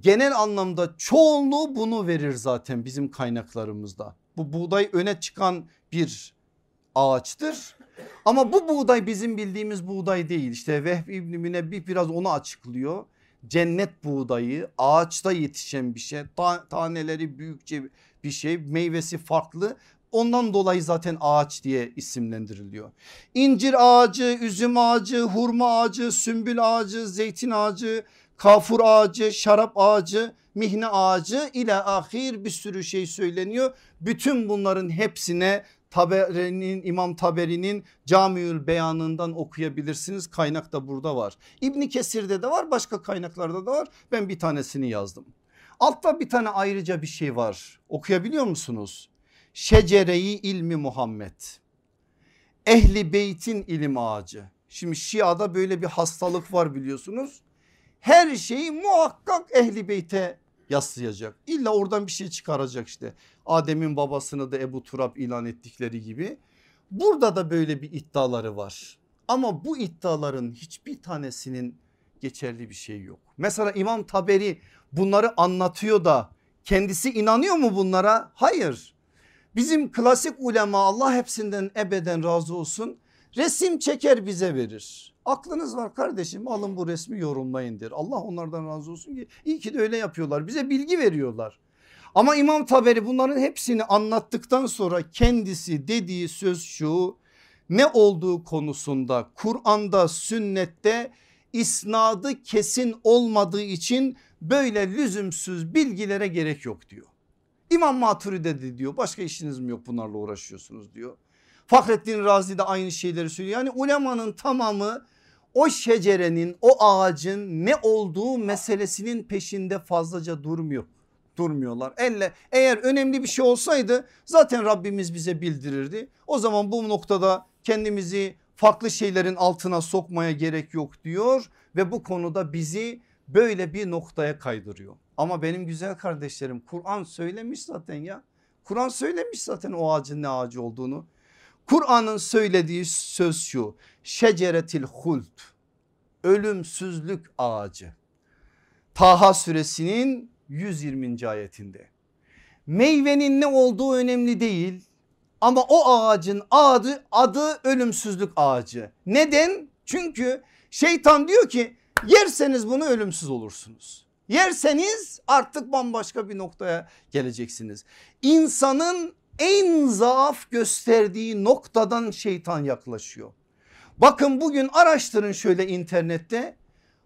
Genel anlamda çoğunluğu bunu verir zaten bizim kaynaklarımızda. Bu buğday öne çıkan bir ağaçtır. Ama bu buğday bizim bildiğimiz buğday değil. İşte Vehbi İbni Münebbih biraz onu açıklıyor. Cennet buğdayı ağaçta yetişen bir şey. Ta taneleri büyükçe bir şey meyvesi farklı. Ondan dolayı zaten ağaç diye isimlendiriliyor. İncir ağacı, üzüm ağacı, hurma ağacı, sümbül ağacı, zeytin ağacı, kafur ağacı, şarap ağacı, mihne ağacı ile ahir bir sürü şey söyleniyor. Bütün bunların hepsine Taberi'nin İmam Taberi'nin Camiül Beyanından okuyabilirsiniz. Kaynak da burada var. İbni Kesir'de de var başka kaynaklarda da var. Ben bir tanesini yazdım. Altta bir tane ayrıca bir şey var. Okuyabiliyor musunuz? Şecereyi ilmi Muhammed. Ehli beytin ilim ağacı. Şimdi Şia'da böyle bir hastalık var biliyorsunuz. Her şeyi muhakkak ehli beyte yaslayacak. İlla oradan bir şey çıkaracak işte. Adem'in babasını da Ebu Turab ilan ettikleri gibi. Burada da böyle bir iddiaları var. Ama bu iddiaların hiçbir tanesinin geçerli bir şey yok. Mesela İmam Taberi bunları anlatıyor da kendisi inanıyor mu bunlara? Hayır. Bizim klasik ulema Allah hepsinden ebeden razı olsun resim çeker bize verir. Aklınız var kardeşim alın bu resmi yorumlayın der. Allah onlardan razı olsun ki iyi ki de öyle yapıyorlar bize bilgi veriyorlar. Ama İmam Taberi bunların hepsini anlattıktan sonra kendisi dediği söz şu ne olduğu konusunda Kur'an'da sünnette isnadı kesin olmadığı için böyle lüzumsuz bilgilere gerek yok diyor. İmam Maturide de diyor başka işiniz mi yok bunlarla uğraşıyorsunuz diyor. Fahrettin Razi de aynı şeyleri söylüyor. Yani ulemanın tamamı o şecerenin o ağacın ne olduğu meselesinin peşinde fazlaca durmuyor durmuyorlar. Elle eğer önemli bir şey olsaydı zaten Rabbimiz bize bildirirdi. O zaman bu noktada kendimizi farklı şeylerin altına sokmaya gerek yok diyor ve bu konuda bizi böyle bir noktaya kaydırıyor. Ama benim güzel kardeşlerim Kur'an söylemiş zaten ya. Kur'an söylemiş zaten o ağacın ne ağacı olduğunu. Kur'an'ın söylediği söz şu şeceretil hult ölümsüzlük ağacı. Taha suresinin 120. ayetinde. Meyvenin ne olduğu önemli değil ama o ağacın adı adı ölümsüzlük ağacı. Neden? Çünkü şeytan diyor ki yerseniz bunu ölümsüz olursunuz. Yerseniz artık bambaşka bir noktaya geleceksiniz. İnsanın en zaaf gösterdiği noktadan şeytan yaklaşıyor. Bakın bugün araştırın şöyle internette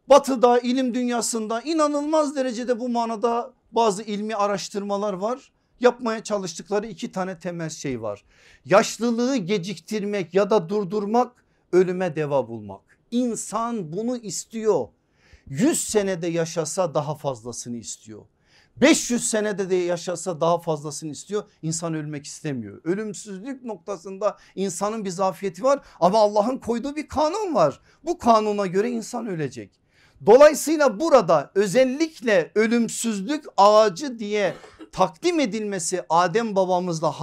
batıda ilim dünyasında inanılmaz derecede bu manada bazı ilmi araştırmalar var. Yapmaya çalıştıkları iki tane temel şey var. Yaşlılığı geciktirmek ya da durdurmak ölüme deva bulmak. İnsan bunu istiyor. 100 senede yaşasa daha fazlasını istiyor. 500 senede de yaşasa daha fazlasını istiyor. İnsan ölmek istemiyor. Ölümsüzlük noktasında insanın bir zafiyeti var ama Allah'ın koyduğu bir kanun var. Bu kanuna göre insan ölecek. Dolayısıyla burada özellikle ölümsüzlük ağacı diye takdim edilmesi Adem babamızla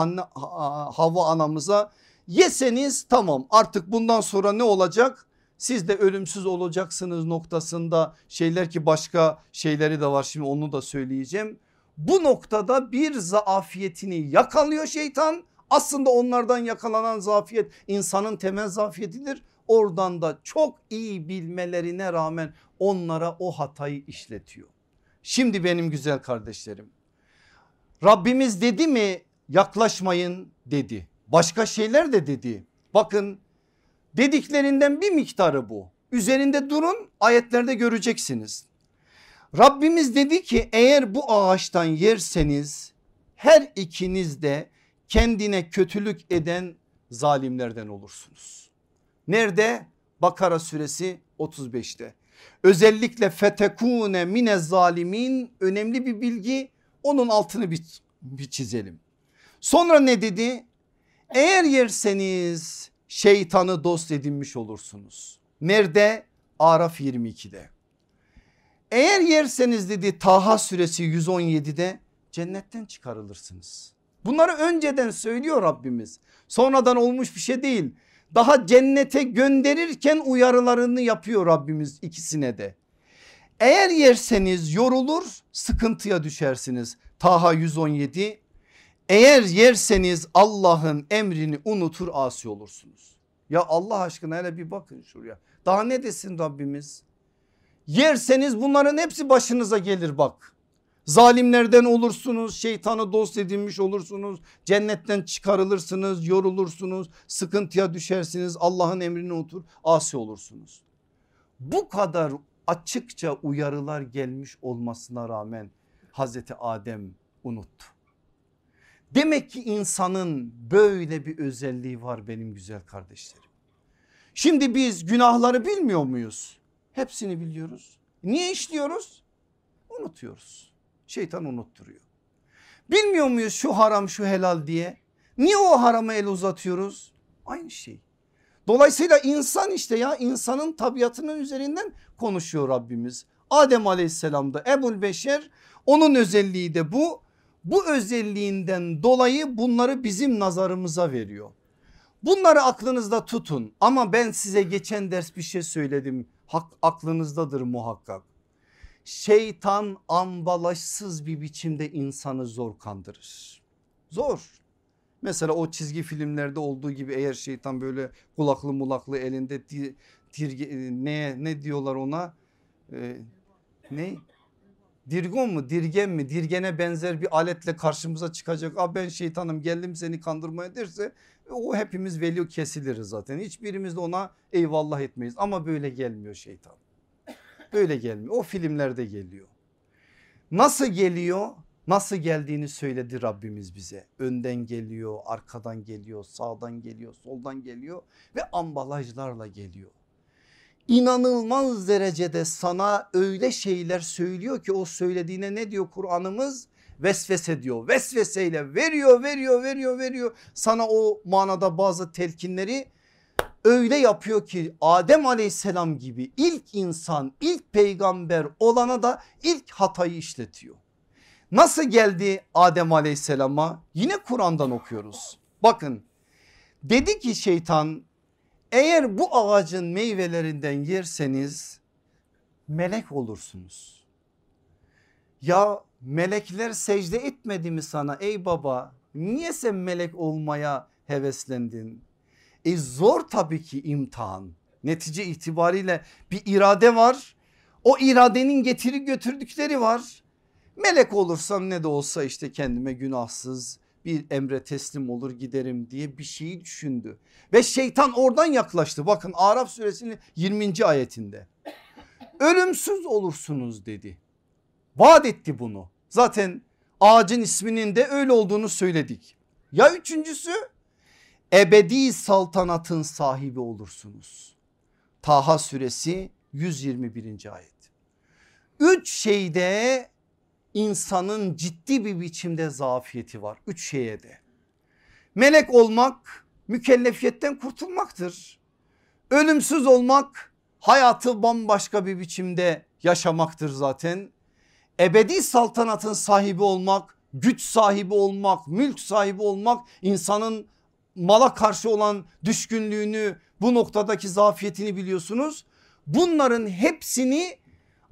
Havva anamıza yeseniz tamam artık bundan sonra ne olacak? Siz de ölümsüz olacaksınız noktasında şeyler ki başka şeyleri de var şimdi onu da söyleyeceğim. Bu noktada bir zaafiyetini yakalıyor şeytan. Aslında onlardan yakalanan zafiyet insanın temel zafiyetidir. Oradan da çok iyi bilmelerine rağmen onlara o hatayı işletiyor. Şimdi benim güzel kardeşlerim Rabbimiz dedi mi yaklaşmayın dedi. Başka şeyler de dedi. Bakın dediklerinden bir miktarı bu. Üzerinde durun ayetlerde göreceksiniz. Rabbimiz dedi ki eğer bu ağaçtan yerseniz her ikiniz de kendine kötülük eden zalimlerden olursunuz. Nerede? Bakara suresi 35'te. Özellikle fetekune mine zalimin önemli bir bilgi onun altını bir, bir çizelim. Sonra ne dedi? Eğer yerseniz şeytanı dost edinmiş olursunuz. Nerede? Araf 22'de. Eğer yerseniz dedi Taha suresi 117'de cennetten çıkarılırsınız. Bunları önceden söylüyor Rabbimiz. Sonradan olmuş bir şey değil. Daha cennete gönderirken uyarılarını yapıyor Rabbimiz ikisine de. Eğer yerseniz yorulur sıkıntıya düşersiniz. Taha 117 eğer yerseniz Allah'ın emrini unutur asi olursunuz. Ya Allah aşkına hele bir bakın şuraya. Daha ne desin Rabbimiz? Yerseniz bunların hepsi başınıza gelir bak. Zalimlerden olursunuz, şeytanı dost edinmiş olursunuz, cennetten çıkarılırsınız, yorulursunuz, sıkıntıya düşersiniz, Allah'ın emrini unutur, asi olursunuz. Bu kadar açıkça uyarılar gelmiş olmasına rağmen Hazreti Adem unuttu. Demek ki insanın böyle bir özelliği var benim güzel kardeşlerim. Şimdi biz günahları bilmiyor muyuz? Hepsini biliyoruz. Niye işliyoruz? Unutuyoruz. Şeytan unutturuyor. Bilmiyor muyuz şu haram şu helal diye? Niye o harama el uzatıyoruz? Aynı şey. Dolayısıyla insan işte ya insanın tabiatının üzerinden konuşuyor Rabbimiz. Adem aleyhisselamda Ebul Beşer onun özelliği de bu. Bu özelliğinden dolayı bunları bizim nazarımıza veriyor. Bunları aklınızda tutun ama ben size geçen ders bir şey söyledim. Hak, aklınızdadır muhakkak. Şeytan ambalajsız bir biçimde insanı zor kandırır. Zor. Mesela o çizgi filmlerde olduğu gibi eğer şeytan böyle kulaklı mulaklı elinde dir, dir, ne, ne diyorlar ona? Ee, ne? Dirgon mu dirgen mi dirgene benzer bir aletle karşımıza çıkacak. Aa ben şeytanım geldim seni kandırmaya derse o hepimiz veli kesiliriz zaten. Hiçbirimiz de ona eyvallah etmeyiz ama böyle gelmiyor şeytan. Böyle gelmiyor o filmlerde geliyor. Nasıl geliyor? Nasıl geldiğini söyledi Rabbimiz bize. Önden geliyor, arkadan geliyor, sağdan geliyor, soldan geliyor ve ambalajlarla geliyor inanılmaz derecede sana öyle şeyler söylüyor ki o söylediğine ne diyor Kur'an'ımız? Vesvese diyor. Vesveseyle veriyor, veriyor, veriyor, veriyor. Sana o manada bazı telkinleri öyle yapıyor ki Adem aleyhisselam gibi ilk insan, ilk peygamber olana da ilk hatayı işletiyor. Nasıl geldi Adem aleyhisselama? Yine Kur'an'dan okuyoruz. Bakın dedi ki şeytan eğer bu ağacın meyvelerinden yerseniz melek olursunuz. Ya melekler secde etmedi mi sana ey baba? Niye sen melek olmaya heveslendin? E zor tabii ki imtihan. Netice itibariyle bir irade var. O iradenin getiri götürdükleri var. Melek olursam ne de olsa işte kendime günahsız bir emre teslim olur giderim diye bir şeyi düşündü. Ve şeytan oradan yaklaştı. Bakın Araf suresinin 20. ayetinde. Ölümsüz olursunuz dedi. Vaat etti bunu. Zaten ağacın isminin de öyle olduğunu söyledik. Ya üçüncüsü ebedi saltanatın sahibi olursunuz. Taha suresi 121. ayet. Üç şeyde insanın ciddi bir biçimde zafiyeti var. Üç şeye de. Melek olmak mükellefiyetten kurtulmaktır. Ölümsüz olmak hayatı bambaşka bir biçimde yaşamaktır zaten. Ebedi saltanatın sahibi olmak, güç sahibi olmak, mülk sahibi olmak insanın mala karşı olan düşkünlüğünü bu noktadaki zafiyetini biliyorsunuz. Bunların hepsini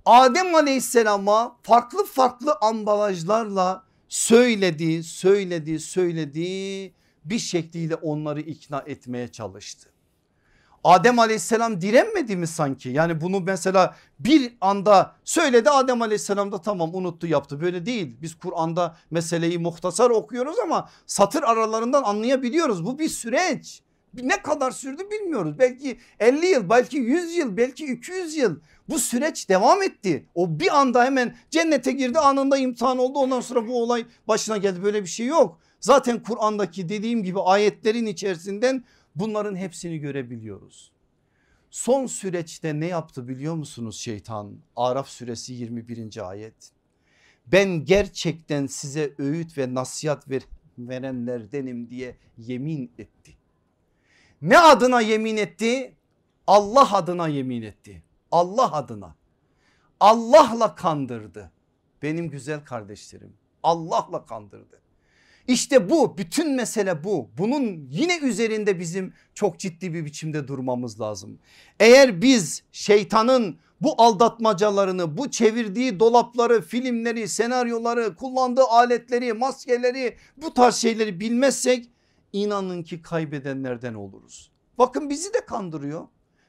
Adem aleyhisselama farklı farklı ambalajlarla söyledi, söyledi, söyledi bir şekliyle onları ikna etmeye çalıştı. Adem aleyhisselam direnmedi mi sanki? Yani bunu mesela bir anda söyledi Adem aleyhisselam da tamam unuttu yaptı. Böyle değil. Biz Kur'an'da meseleyi muhtasar okuyoruz ama satır aralarından anlayabiliyoruz. Bu bir süreç. Ne kadar sürdü bilmiyoruz. Belki 50 yıl, belki 100 yıl, belki 200 yıl. Bu süreç devam etti. O bir anda hemen cennete girdi anında imtihan oldu. Ondan sonra bu olay başına geldi. Böyle bir şey yok. Zaten Kur'an'daki dediğim gibi ayetlerin içerisinden bunların hepsini görebiliyoruz. Son süreçte ne yaptı biliyor musunuz şeytan? Araf suresi 21. ayet. Ben gerçekten size öğüt ve nasihat ver, verenlerdenim diye yemin etti. Ne adına yemin etti? Allah adına yemin etti. Allah adına. Allah'la kandırdı. Benim güzel kardeşlerim Allah'la kandırdı. İşte bu bütün mesele bu. Bunun yine üzerinde bizim çok ciddi bir biçimde durmamız lazım. Eğer biz şeytanın bu aldatmacalarını, bu çevirdiği dolapları, filmleri, senaryoları, kullandığı aletleri, maskeleri bu tarz şeyleri bilmezsek inanın ki kaybedenlerden oluruz. Bakın bizi de kandırıyor.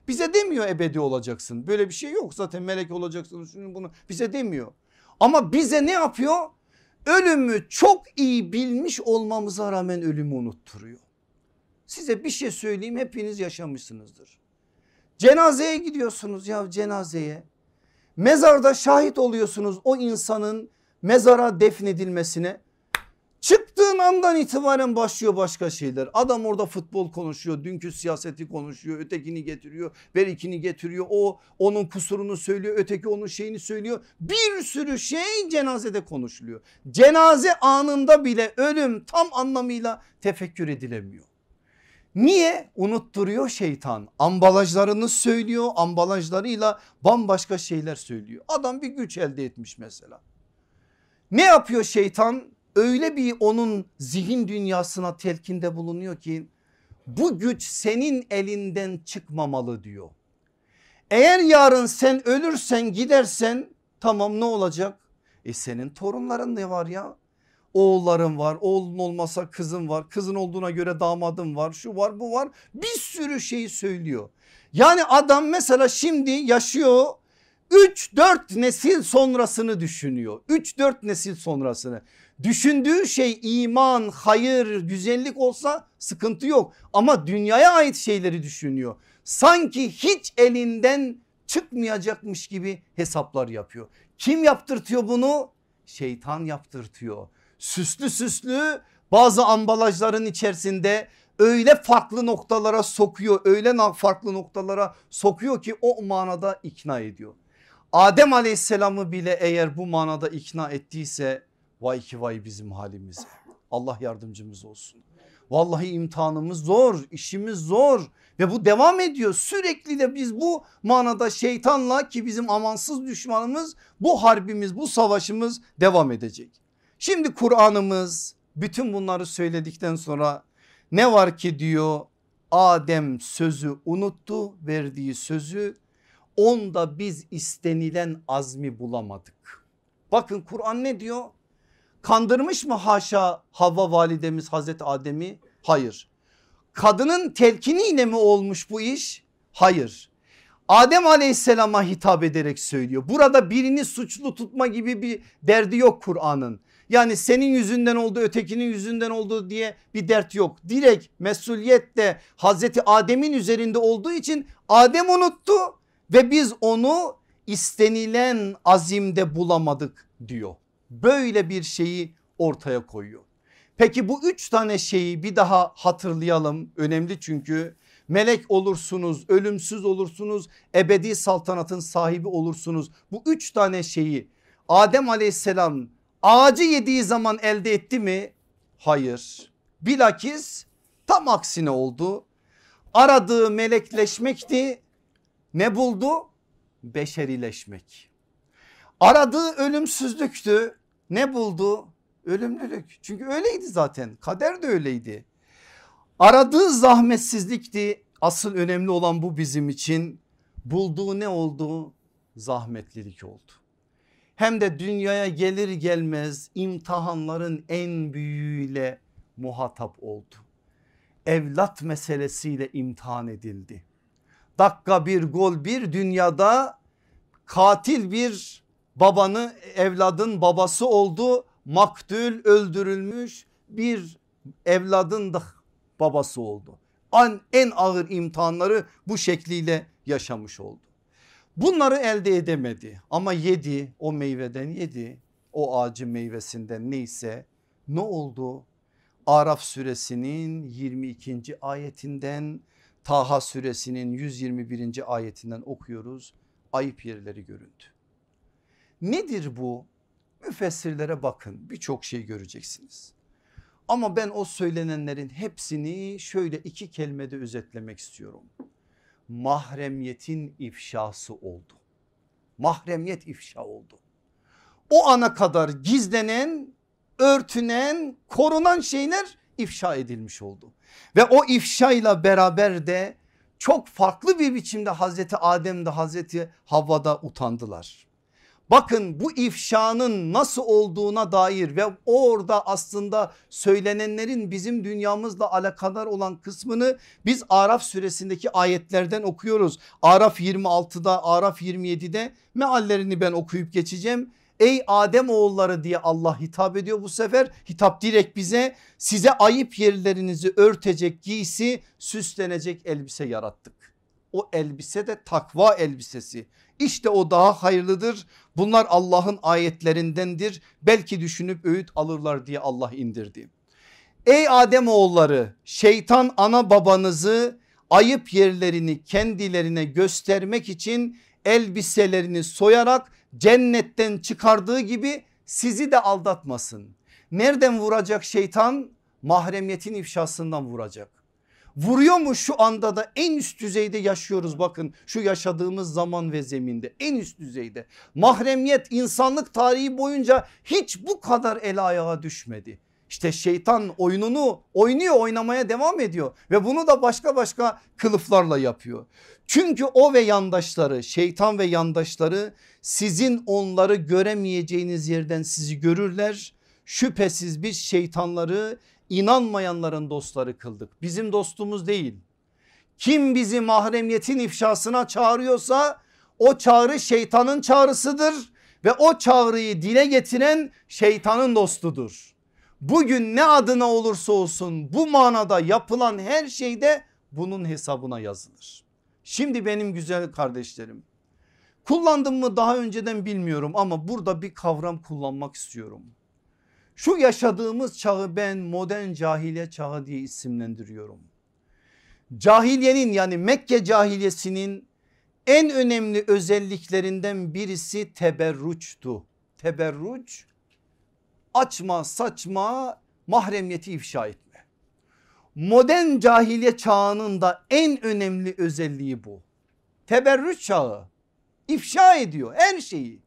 Bize demiyor ebedi olacaksın. Böyle bir şey yok zaten melek olacaksın şunu bunu bize demiyor. Ama bize ne yapıyor? Ölümü çok iyi bilmiş olmamıza rağmen ölümü unutturuyor. Size bir şey söyleyeyim hepiniz yaşamışsınızdır. Cenazeye gidiyorsunuz ya cenazeye. Mezarda şahit oluyorsunuz o insanın mezara defnedilmesine. Çıktığın andan itibaren başlıyor başka şeyler. Adam orada futbol konuşuyor, dünkü siyaseti konuşuyor, ötekini getiriyor, berikini getiriyor. O onun kusurunu söylüyor, öteki onun şeyini söylüyor. Bir sürü şey cenazede konuşuluyor. Cenaze anında bile ölüm tam anlamıyla tefekkür edilemiyor. Niye? Unutturuyor şeytan. Ambalajlarını söylüyor. Ambalajlarıyla bambaşka şeyler söylüyor. Adam bir güç elde etmiş mesela. Ne yapıyor şeytan? Öyle bir onun zihin dünyasına telkinde bulunuyor ki bu güç senin elinden çıkmamalı diyor. Eğer yarın sen ölürsen gidersen tamam ne olacak? E senin torunların ne var ya? oğulların var oğlun olmasa kızın var kızın olduğuna göre damadım var şu var bu var bir sürü şeyi söylüyor. Yani adam mesela şimdi yaşıyor 3-4 nesil sonrasını düşünüyor 3-4 nesil sonrasını düşündüğü şey iman hayır güzellik olsa sıkıntı yok ama dünyaya ait şeyleri düşünüyor sanki hiç elinden çıkmayacakmış gibi hesaplar yapıyor. Kim yaptırtıyor bunu? Şeytan yaptırtıyor süslü süslü bazı ambalajların içerisinde öyle farklı noktalara sokuyor öyle farklı noktalara sokuyor ki o manada ikna ediyor. Adem aleyhisselamı bile eğer bu manada ikna ettiyse vay ki vay bizim halimize Allah yardımcımız olsun. Vallahi imtihanımız zor işimiz zor ve bu devam ediyor sürekli de biz bu manada şeytanla ki bizim amansız düşmanımız bu harbimiz bu savaşımız devam edecek. Şimdi Kur'an'ımız bütün bunları söyledikten sonra ne var ki diyor Adem sözü unuttu verdiği sözü onda biz istenilen azmi bulamadık. Bakın Kur'an ne diyor? Kandırmış mı haşa Havva validemiz Hazreti Adem'i? Hayır. Kadının telkiniyle mi olmuş bu iş? Hayır. Adem aleyhisselama hitap ederek söylüyor. Burada birini suçlu tutma gibi bir derdi yok Kur'an'ın. Yani senin yüzünden oldu ötekinin yüzünden oldu diye bir dert yok. Direkt mesuliyet de Hazreti Adem'in üzerinde olduğu için Adem unuttu ve biz onu istenilen azimde bulamadık diyor. Böyle bir şeyi ortaya koyuyor. Peki bu üç tane şeyi bir daha hatırlayalım önemli çünkü melek olursunuz ölümsüz olursunuz ebedi saltanatın sahibi olursunuz. Bu üç tane şeyi Adem aleyhisselam ağacı yediği zaman elde etti mi? Hayır. Bilakis tam aksine oldu. Aradığı melekleşmekti. Ne buldu? Beşerileşmek. Aradığı ölümsüzlüktü. Ne buldu? Ölümlülük. Çünkü öyleydi zaten. Kader de öyleydi. Aradığı zahmetsizlikti. Asıl önemli olan bu bizim için. Bulduğu ne oldu? Zahmetlilik oldu hem de dünyaya gelir gelmez imtihanların en büyüğüyle muhatap oldu. Evlat meselesiyle imtihan edildi. Dakika bir gol bir dünyada katil bir babanı evladın babası oldu. Maktul öldürülmüş bir evladın da babası oldu. En ağır imtihanları bu şekliyle yaşamış oldu. Bunları elde edemedi ama yedi o meyveden yedi o ağacın meyvesinden neyse ne oldu? Araf suresinin 22. ayetinden Taha suresinin 121. ayetinden okuyoruz. Ayıp yerleri göründü. Nedir bu? Müfessirlere bakın birçok şey göreceksiniz. Ama ben o söylenenlerin hepsini şöyle iki kelimede özetlemek istiyorum mahremiyetin ifşası oldu. Mahremiyet ifşa oldu. O ana kadar gizlenen, örtünen, korunan şeyler ifşa edilmiş oldu. Ve o ifşayla beraber de çok farklı bir biçimde Hazreti Adem de Hazreti Havva'da utandılar. Bakın bu ifşanın nasıl olduğuna dair ve orada aslında söylenenlerin bizim dünyamızla alakadar olan kısmını biz Araf suresindeki ayetlerden okuyoruz. Araf 26'da Araf 27'de meallerini ben okuyup geçeceğim. Ey Adem oğulları diye Allah hitap ediyor bu sefer hitap direkt bize size ayıp yerlerinizi örtecek giysi süslenecek elbise yarattık. O elbise de takva elbisesi işte o daha hayırlıdır. Bunlar Allah'ın ayetlerindendir. Belki düşünüp öğüt alırlar diye Allah indirdi. Ey Adem oğulları şeytan ana babanızı ayıp yerlerini kendilerine göstermek için elbiselerini soyarak cennetten çıkardığı gibi sizi de aldatmasın. Nereden vuracak şeytan? Mahremiyetin ifşasından vuracak. Vuruyor mu şu anda da en üst düzeyde yaşıyoruz bakın şu yaşadığımız zaman ve zeminde en üst düzeyde. Mahremiyet insanlık tarihi boyunca hiç bu kadar el ayağa düşmedi. İşte şeytan oyununu oynuyor oynamaya devam ediyor ve bunu da başka başka kılıflarla yapıyor. Çünkü o ve yandaşları şeytan ve yandaşları sizin onları göremeyeceğiniz yerden sizi görürler. Şüphesiz biz şeytanları inanmayanların dostları kıldık. Bizim dostumuz değil. Kim bizi mahremiyetin ifşasına çağırıyorsa o çağrı şeytanın çağrısıdır ve o çağrıyı dile getiren şeytanın dostudur. Bugün ne adına olursa olsun bu manada yapılan her şeyde bunun hesabına yazılır. Şimdi benim güzel kardeşlerim kullandım mı daha önceden bilmiyorum ama burada bir kavram kullanmak istiyorum. Şu yaşadığımız çağı ben modern cahiliye çağı diye isimlendiriyorum. Cahiliyenin yani Mekke cahiliyesinin en önemli özelliklerinden birisi teberruçtu. Teberruç açma saçma mahremiyeti ifşa etme. Modern cahiliye çağının da en önemli özelliği bu. Teberruç çağı ifşa ediyor her şeyi.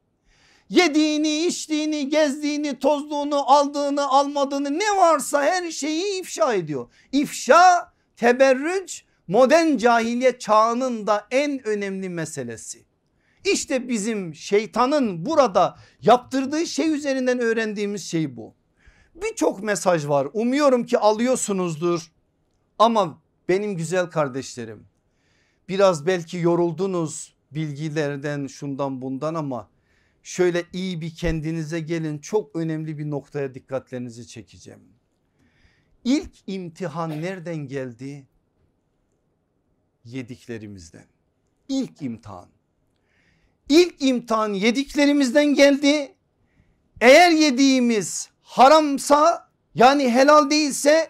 Yediğini, içtiğini, gezdiğini, tozduğunu, aldığını, almadığını ne varsa her şeyi ifşa ediyor. İfşa, teberrüc modern cahiliye çağının da en önemli meselesi. İşte bizim şeytanın burada yaptırdığı şey üzerinden öğrendiğimiz şey bu. Birçok mesaj var umuyorum ki alıyorsunuzdur ama benim güzel kardeşlerim biraz belki yoruldunuz bilgilerden şundan bundan ama şöyle iyi bir kendinize gelin çok önemli bir noktaya dikkatlerinizi çekeceğim. İlk imtihan nereden geldi? Yediklerimizden. İlk imtihan. İlk imtihan yediklerimizden geldi. Eğer yediğimiz haramsa yani helal değilse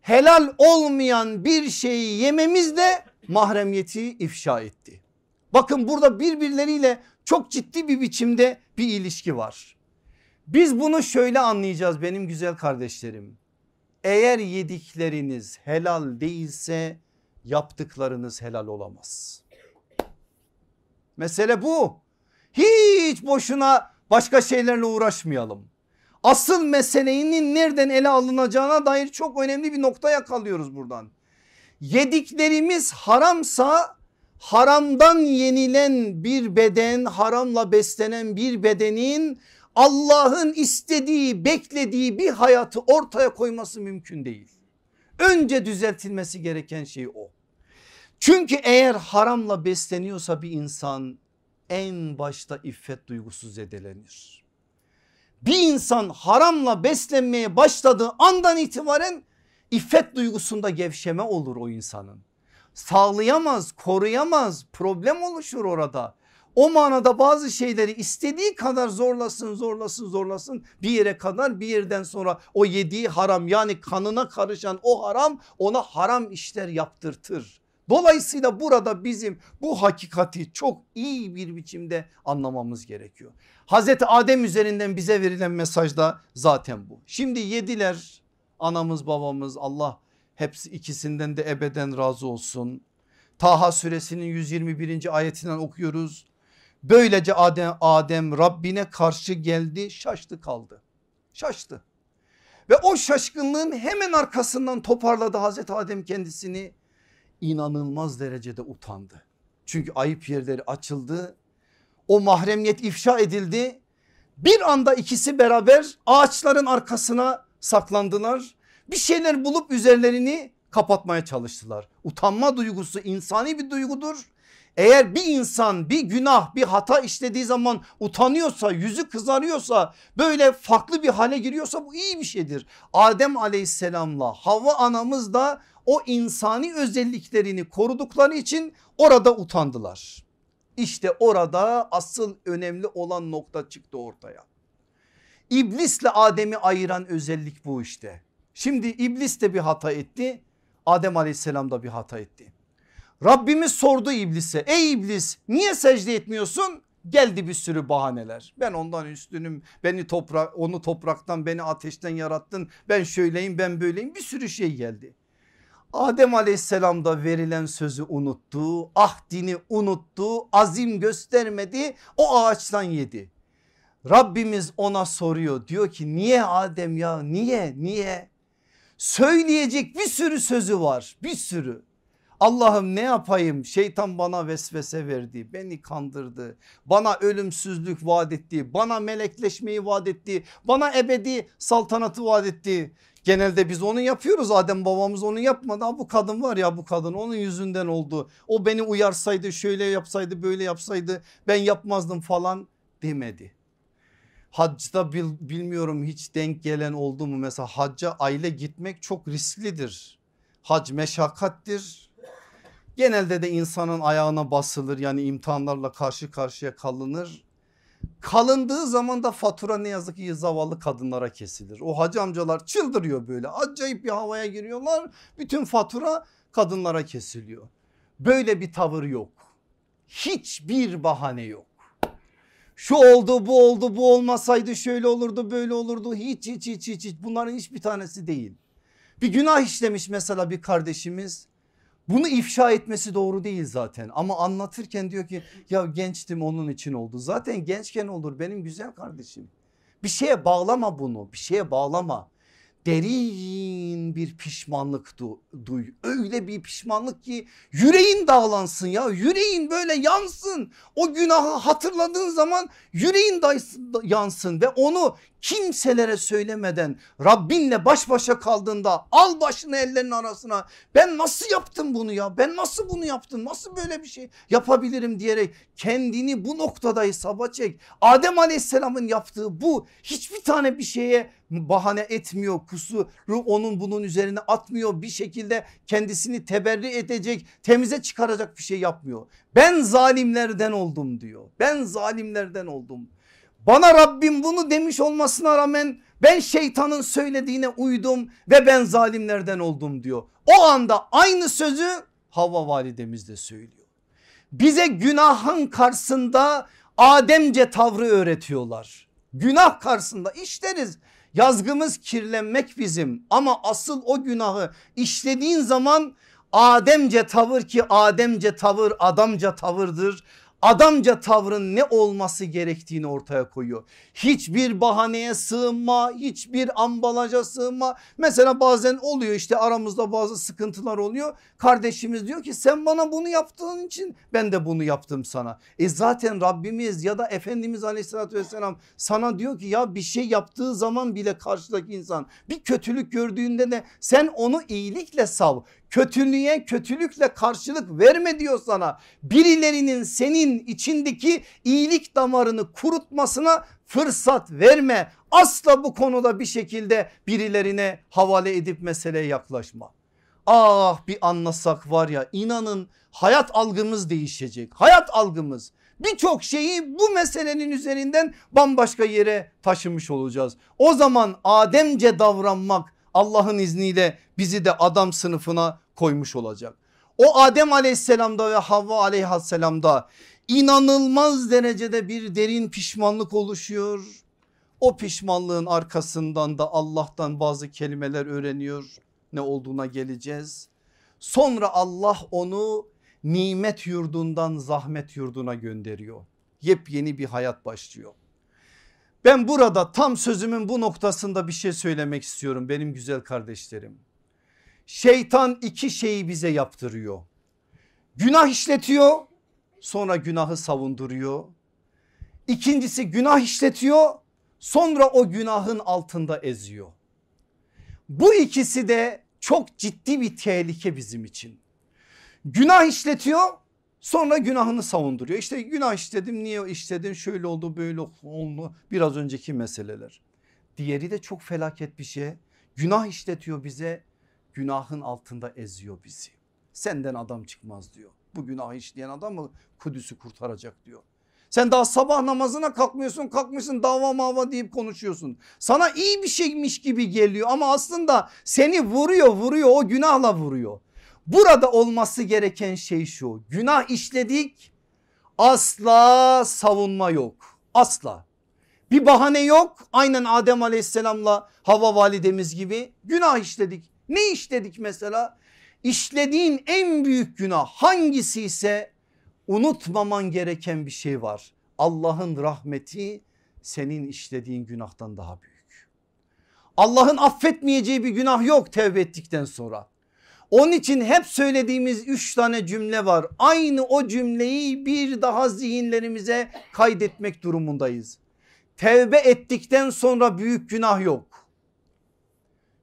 helal olmayan bir şeyi yememiz de mahremiyeti ifşa etti. Bakın burada birbirleriyle çok ciddi bir biçimde bir ilişki var. Biz bunu şöyle anlayacağız benim güzel kardeşlerim. Eğer yedikleriniz helal değilse yaptıklarınız helal olamaz. Mesele bu. Hiç boşuna başka şeylerle uğraşmayalım. Asıl meselenin nereden ele alınacağına dair çok önemli bir nokta yakalıyoruz buradan. Yediklerimiz haramsa haramdan yenilen bir beden haramla beslenen bir bedenin Allah'ın istediği beklediği bir hayatı ortaya koyması mümkün değil. Önce düzeltilmesi gereken şey o. Çünkü eğer haramla besleniyorsa bir insan en başta iffet duygusu zedelenir. Bir insan haramla beslenmeye başladığı andan itibaren iffet duygusunda gevşeme olur o insanın sağlayamaz, koruyamaz, problem oluşur orada. O manada bazı şeyleri istediği kadar zorlasın zorlasın zorlasın bir yere kadar bir yerden sonra o yediği haram yani kanına karışan o haram ona haram işler yaptırtır. Dolayısıyla burada bizim bu hakikati çok iyi bir biçimde anlamamız gerekiyor. Hazreti Adem üzerinden bize verilen mesaj da zaten bu. Şimdi yediler anamız babamız Allah Hepsi ikisinden de ebeden razı olsun. Taha suresinin 121. ayetinden okuyoruz. Böylece Adem, Adem Rabbine karşı geldi şaştı kaldı. Şaştı. Ve o şaşkınlığın hemen arkasından toparladı Hazreti Adem kendisini. inanılmaz derecede utandı. Çünkü ayıp yerleri açıldı. O mahremiyet ifşa edildi. Bir anda ikisi beraber ağaçların arkasına saklandılar. Bir şeyler bulup üzerlerini kapatmaya çalıştılar. Utanma duygusu insani bir duygudur. Eğer bir insan bir günah bir hata işlediği zaman utanıyorsa yüzü kızarıyorsa böyle farklı bir hale giriyorsa bu iyi bir şeydir. Adem aleyhisselamla Havva anamız da o insani özelliklerini korudukları için orada utandılar. İşte orada asıl önemli olan nokta çıktı ortaya. İblisle Adem'i ayıran özellik bu işte. Şimdi iblis de bir hata etti. Adem aleyhisselam da bir hata etti. Rabbimiz sordu iblise ey iblis niye secde etmiyorsun? Geldi bir sürü bahaneler. Ben ondan üstünüm. Beni toprak onu topraktan beni ateşten yarattın. Ben şöyleyim ben böyleyim bir sürü şey geldi. Adem aleyhisselam da verilen sözü unuttu. Ahdini unuttu. Azim göstermedi. O ağaçtan yedi. Rabbimiz ona soruyor. Diyor ki niye Adem ya niye niye? Söyleyecek bir sürü sözü var. Bir sürü. Allah'ım ne yapayım şeytan bana vesvese verdi beni kandırdı bana ölümsüzlük vaat etti bana melekleşmeyi vaat etti bana ebedi saltanatı vaat etti genelde biz onu yapıyoruz Adem babamız onu yapmadı bu kadın var ya bu kadın onun yüzünden oldu o beni uyarsaydı şöyle yapsaydı böyle yapsaydı ben yapmazdım falan demedi Hacda bil, bilmiyorum hiç denk gelen oldu mu mesela hacca aile gitmek çok risklidir hac meşakkattir Genelde de insanın ayağına basılır yani imtihanlarla karşı karşıya kalınır. Kalındığı zaman da fatura ne yazık ki zavallı kadınlara kesilir. O hacı amcalar çıldırıyor böyle acayip bir havaya giriyorlar. Bütün fatura kadınlara kesiliyor. Böyle bir tavır yok. Hiçbir bahane yok. Şu oldu bu oldu bu olmasaydı şöyle olurdu böyle olurdu hiç hiç hiç hiç, hiç. bunların hiçbir tanesi değil. Bir günah işlemiş mesela bir kardeşimiz bunu ifşa etmesi doğru değil zaten ama anlatırken diyor ki ya gençtim onun için oldu. Zaten gençken olur benim güzel kardeşim. Bir şeye bağlama bunu bir şeye bağlama derin bir pişmanlık duy. Öyle bir pişmanlık ki yüreğin dağlansın ya yüreğin böyle yansın. O günahı hatırladığın zaman yüreğin yansın ve onu kimselere söylemeden Rabbinle baş başa kaldığında al başını ellerinin arasına ben nasıl yaptım bunu ya ben nasıl bunu yaptım nasıl böyle bir şey yapabilirim diyerek kendini bu noktada hesaba çek. Adem aleyhisselamın yaptığı bu hiçbir tane bir şeye bahane etmiyor kusuru onun bunun üzerine atmıyor bir şekilde kendisini teberri edecek temize çıkaracak bir şey yapmıyor. Ben zalimlerden oldum diyor ben zalimlerden oldum. Bana Rabbim bunu demiş olmasına rağmen ben şeytanın söylediğine uydum ve ben zalimlerden oldum diyor. O anda aynı sözü Havva validemiz de söylüyor. Bize günahın karşısında Ademce tavrı öğretiyorlar. Günah karşısında işleriz Yazgımız kirlenmek bizim ama asıl o günahı işlediğin zaman Ademce tavır ki Ademce tavır adamca tavırdır adamca tavrın ne olması gerektiğini ortaya koyuyor. Hiçbir bahaneye sığınma, hiçbir ambalaja sığınma. Mesela bazen oluyor işte aramızda bazı sıkıntılar oluyor. Kardeşimiz diyor ki sen bana bunu yaptığın için ben de bunu yaptım sana. E zaten Rabbimiz ya da Efendimiz aleyhissalatü vesselam sana diyor ki ya bir şey yaptığı zaman bile karşıdaki insan bir kötülük gördüğünde de sen onu iyilikle sav kötülüğe kötülükle karşılık verme diyor sana. Birilerinin senin içindeki iyilik damarını kurutmasına fırsat verme. Asla bu konuda bir şekilde birilerine havale edip meseleye yaklaşma. Ah bir anlasak var ya inanın hayat algımız değişecek. Hayat algımız birçok şeyi bu meselenin üzerinden bambaşka yere taşımış olacağız. O zaman Ademce davranmak Allah'ın izniyle bizi de adam sınıfına koymuş olacak. O Adem aleyhisselamda ve Havva aleyhisselamda inanılmaz derecede bir derin pişmanlık oluşuyor. O pişmanlığın arkasından da Allah'tan bazı kelimeler öğreniyor. Ne olduğuna geleceğiz. Sonra Allah onu nimet yurdundan zahmet yurduna gönderiyor. Yepyeni bir hayat başlıyor. Ben burada tam sözümün bu noktasında bir şey söylemek istiyorum benim güzel kardeşlerim. Şeytan iki şeyi bize yaptırıyor. Günah işletiyor sonra günahı savunduruyor. İkincisi günah işletiyor sonra o günahın altında eziyor. Bu ikisi de çok ciddi bir tehlike bizim için. Günah işletiyor sonra günahını savunduruyor. İşte günah işledim niye işledin şöyle oldu böyle oldu biraz önceki meseleler. Diğeri de çok felaket bir şey. Günah işletiyor bize günahın altında eziyor bizi. Senden adam çıkmaz diyor. Bu günah işleyen adam mı Kudüs'ü kurtaracak diyor. Sen daha sabah namazına kalkmıyorsun kalkmışsın dava mava deyip konuşuyorsun. Sana iyi bir şeymiş gibi geliyor ama aslında seni vuruyor vuruyor o günahla vuruyor. Burada olması gereken şey şu günah işledik asla savunma yok asla. Bir bahane yok aynen Adem aleyhisselamla Hava validemiz gibi günah işledik. Ne işledik mesela? İşlediğin en büyük günah hangisi ise unutmaman gereken bir şey var. Allah'ın rahmeti senin işlediğin günahtan daha büyük. Allah'ın affetmeyeceği bir günah yok tevbe ettikten sonra. Onun için hep söylediğimiz üç tane cümle var. Aynı o cümleyi bir daha zihinlerimize kaydetmek durumundayız. Tevbe ettikten sonra büyük günah yok.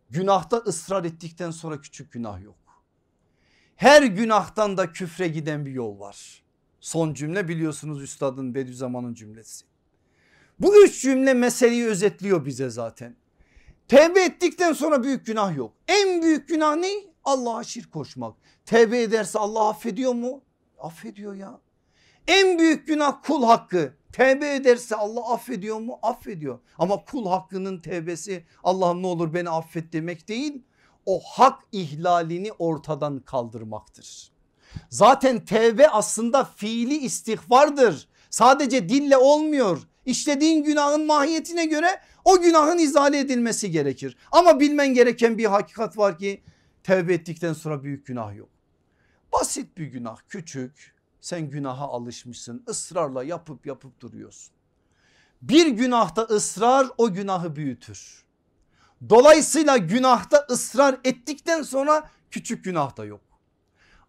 Günahta ısrar ettikten sonra küçük günah yok. Her günahtan da küfre giden bir yol var. Son cümle biliyorsunuz üstadın Bediüzzaman'ın cümlesi. Bu üç cümle meseleyi özetliyor bize zaten. Tevbe ettikten sonra büyük günah yok. En büyük günah ne? Allah'a şirk koşmak. Tevbe ederse Allah affediyor mu? Affediyor ya. En büyük günah kul hakkı. Tevbe ederse Allah affediyor mu? Affediyor. Ama kul hakkının tevbesi Allah'ım ne olur beni affet demek değil. O hak ihlalini ortadan kaldırmaktır. Zaten tevbe aslında fiili istihbardır. Sadece dille olmuyor. İşlediğin günahın mahiyetine göre o günahın izale edilmesi gerekir. Ama bilmen gereken bir hakikat var ki tevbe ettikten sonra büyük günah yok. Basit bir günah küçük sen günaha alışmışsın ısrarla yapıp yapıp duruyorsun. Bir günahta ısrar o günahı büyütür. Dolayısıyla günahta ısrar ettikten sonra küçük günah da yok.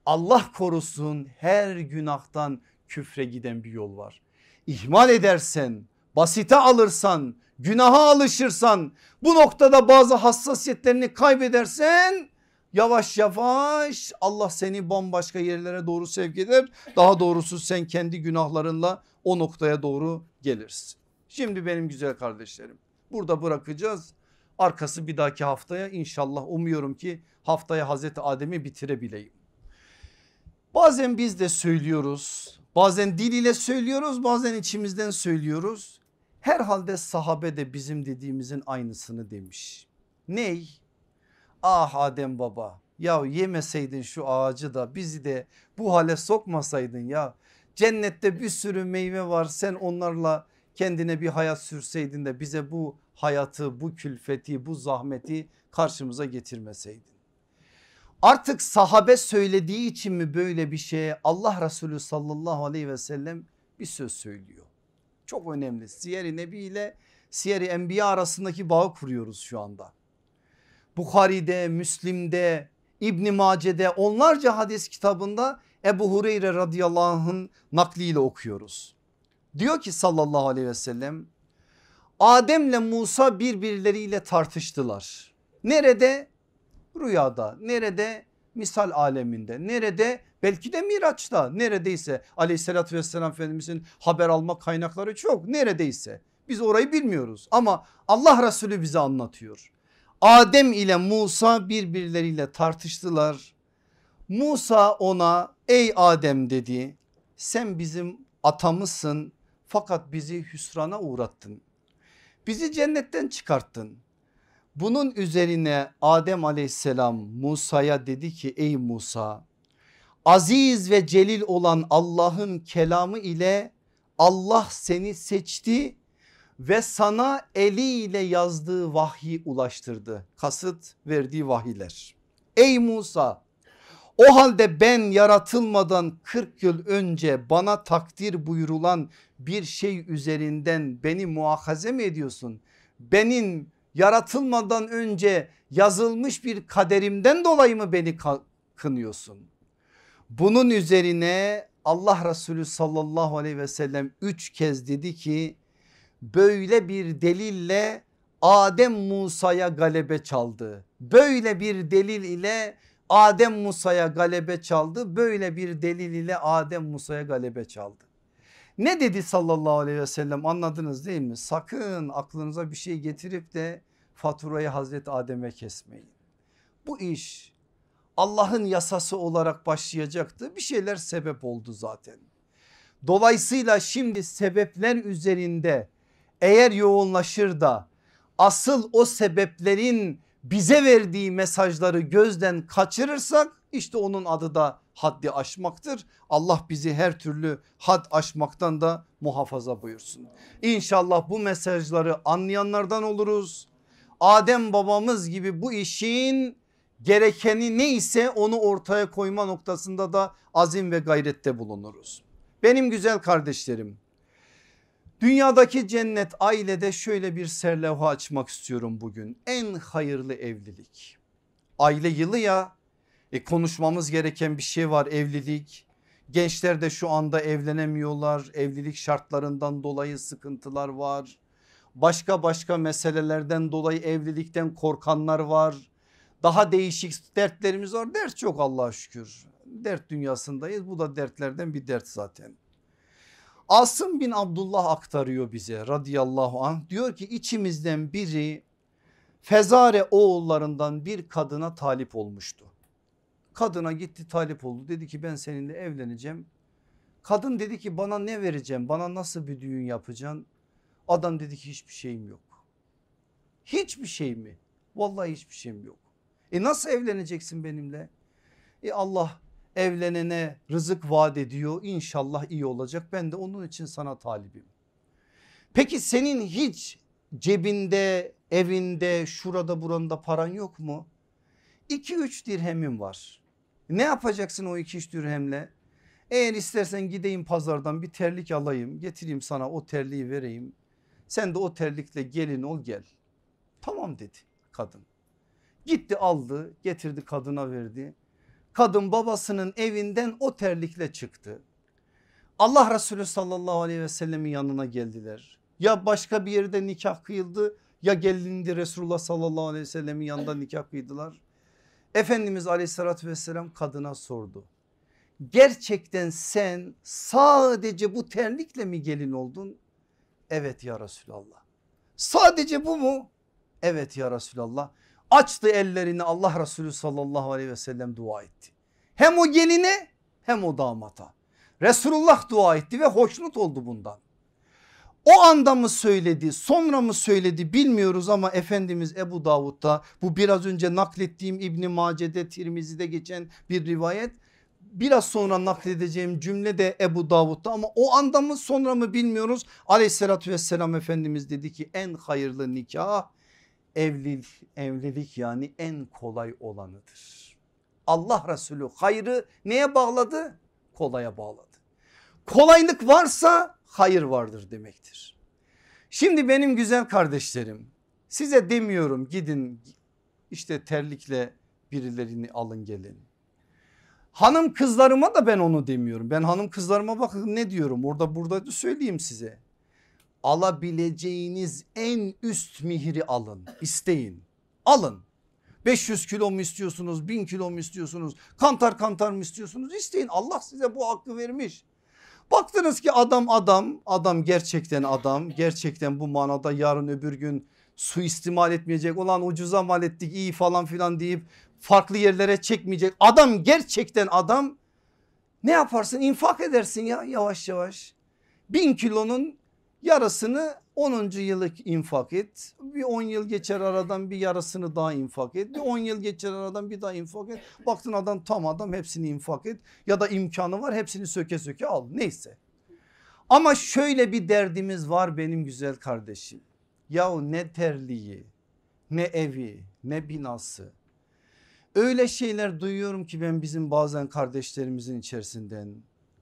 Allah korusun her günahtan küfre giden bir yol var. İhmal edersen, basite alırsan, günaha alışırsan, bu noktada bazı hassasiyetlerini kaybedersen yavaş yavaş Allah seni bambaşka yerlere doğru sevk eder. Daha doğrusu sen kendi günahlarınla o noktaya doğru gelirsin. Şimdi benim güzel kardeşlerim burada bırakacağız. Arkası bir dahaki haftaya inşallah umuyorum ki haftaya Hazreti Adem'i bitirebileyim. Bazen biz de söylüyoruz bazen dil ile söylüyoruz bazen içimizden söylüyoruz. Herhalde sahabe de bizim dediğimizin aynısını demiş. Ney? Ah Adem baba ya yemeseydin şu ağacı da bizi de bu hale sokmasaydın ya. Cennette bir sürü meyve var sen onlarla kendine bir hayat sürseydin de bize bu hayatı bu külfeti bu zahmeti karşımıza getirmeseydin. Artık sahabe söylediği için mi böyle bir şeye Allah Resulü sallallahu aleyhi ve sellem bir söz söylüyor. Çok önemli Siyer-i Nebi ile Siyer-i Enbiya arasındaki bağı kuruyoruz şu anda. Bukhari'de, Müslim'de, İbni Mace'de onlarca hadis kitabında Ebu Hureyre radıyallahu anh'ın nakliyle okuyoruz. Diyor ki sallallahu aleyhi ve sellem Adem'le Musa birbirleriyle tartıştılar. Nerede? Rüyada. Nerede? Misal aleminde. Nerede? Belki de Miraç'ta. Neredeyse aleyhissalatü vesselam Efendimizin haber alma kaynakları çok. Neredeyse. Biz orayı bilmiyoruz ama Allah Resulü bize anlatıyor. Adem ile Musa birbirleriyle tartıştılar. Musa ona ey Adem dedi sen bizim atamızsın fakat bizi hüsrana uğrattın. Bizi cennetten çıkarttın. Bunun üzerine Adem aleyhisselam Musa'ya dedi ki ey Musa aziz ve celil olan Allah'ın kelamı ile Allah seni seçti ve sana eliyle yazdığı vahyi ulaştırdı. Kasıt verdiği vahiyler. Ey Musa o halde ben yaratılmadan 40 yıl önce bana takdir buyurulan bir şey üzerinden beni muakaze mi ediyorsun? Benim yaratılmadan önce yazılmış bir kaderimden dolayı mı beni kınıyorsun? Bunun üzerine Allah Resulü sallallahu aleyhi ve sellem üç kez dedi ki böyle bir delille Adem Musa'ya galebe çaldı. Böyle bir delil ile Adem Musa'ya galebe çaldı. Böyle bir delil ile Adem Musa'ya galebe çaldı. Ne dedi sallallahu aleyhi ve sellem anladınız değil mi? Sakın aklınıza bir şey getirip de faturayı Hazreti Adem'e kesmeyin. Bu iş Allah'ın yasası olarak başlayacaktı. Bir şeyler sebep oldu zaten. Dolayısıyla şimdi sebepler üzerinde eğer yoğunlaşır da asıl o sebeplerin bize verdiği mesajları gözden kaçırırsak işte onun adı da haddi aşmaktır. Allah bizi her türlü had aşmaktan da muhafaza buyursun. İnşallah bu mesajları anlayanlardan oluruz. Adem babamız gibi bu işin gerekeni neyse onu ortaya koyma noktasında da azim ve gayrette bulunuruz. Benim güzel kardeşlerim dünyadaki cennet ailede şöyle bir serlevha açmak istiyorum bugün. En hayırlı evlilik. Aile yılı ya e, konuşmamız gereken bir şey var evlilik. Gençler de şu anda evlenemiyorlar. Evlilik şartlarından dolayı sıkıntılar var. Başka başka meselelerden dolayı evlilikten korkanlar var. Daha değişik dertlerimiz var. Dert çok Allah'a şükür. Dert dünyasındayız. Bu da dertlerden bir dert zaten. Asım bin Abdullah aktarıyor bize radıyallahu anh. Diyor ki içimizden biri Fezare oğullarından bir kadına talip olmuştu. Kadına gitti talip oldu dedi ki ben seninle evleneceğim. Kadın dedi ki bana ne vereceğim bana nasıl bir düğün yapacaksın? Adam dedi ki hiçbir şeyim yok. Hiçbir şey mi? Vallahi hiçbir şeyim yok. E nasıl evleneceksin benimle? E Allah evlenene rızık vaat ediyor İnşallah iyi olacak ben de onun için sana talibim. Peki senin hiç cebinde evinde şurada buranda paran yok mu? 2-3 dirhemim var. Ne yapacaksın o 2-3 dirhemle? Eğer istersen gideyim pazardan bir terlik alayım getireyim sana o terliği vereyim. Sen de o terlikle gelin ol gel. Tamam dedi kadın. Gitti aldı getirdi kadına verdi. Kadın babasının evinden o terlikle çıktı. Allah Resulü sallallahu aleyhi ve sellemin yanına geldiler. Ya başka bir yerde nikah kıyıldı ya gelindi Resulullah sallallahu aleyhi ve sellemin yanında nikah kıydılar. Efendimiz aleyhissalatü vesselam kadına sordu. Gerçekten sen sadece bu terlikle mi gelin oldun? Evet ya Resulallah. Sadece bu mu? Evet ya Resulallah. Açtı ellerini Allah Resulü sallallahu aleyhi ve sellem dua etti. Hem o geline hem o damata. Resulullah dua etti ve hoşnut oldu bundan. O anda mı söyledi sonra mı söyledi bilmiyoruz ama Efendimiz Ebu Davud'da bu biraz önce naklettiğim İbni Mace'de Tirmizi'de geçen bir rivayet. Biraz sonra nakledeceğim cümle de Ebu Davud'da ama o anda mı sonra mı bilmiyoruz. Aleyhissalatü vesselam Efendimiz dedi ki en hayırlı nikah evlilik, evlilik yani en kolay olanıdır. Allah Resulü hayrı neye bağladı? Kolaya bağladı. Kolaylık varsa hayır vardır demektir. Şimdi benim güzel kardeşlerim size demiyorum gidin işte terlikle birilerini alın gelin. Hanım kızlarıma da ben onu demiyorum. Ben hanım kızlarıma bakın ne diyorum orada burada da söyleyeyim size. Alabileceğiniz en üst mihri alın isteyin alın. 500 kilo mu istiyorsunuz 1000 kilo mu istiyorsunuz kantar kantar mı istiyorsunuz? İsteyin. Allah size bu hakkı vermiş. Baktınız ki adam adam adam gerçekten adam. Gerçekten bu manada yarın öbür gün suistimal etmeyecek. Olan ucuza mal ettik iyi falan filan deyip farklı yerlere çekmeyecek. Adam gerçekten adam. Ne yaparsın? İnfak edersin ya yavaş yavaş. Bin kilonun yarısını 10. yıllık infak et. Bir 10 yıl geçer aradan bir yarısını daha infak et. Bir 10 yıl geçer aradan bir daha infak et. Baktın adam tam adam hepsini infak et. Ya da imkanı var hepsini söke söke al neyse. Ama şöyle bir derdimiz var benim güzel kardeşim. Yahu ne terliği ne evi ne binası. Öyle şeyler duyuyorum ki ben bizim bazen kardeşlerimizin içerisinden.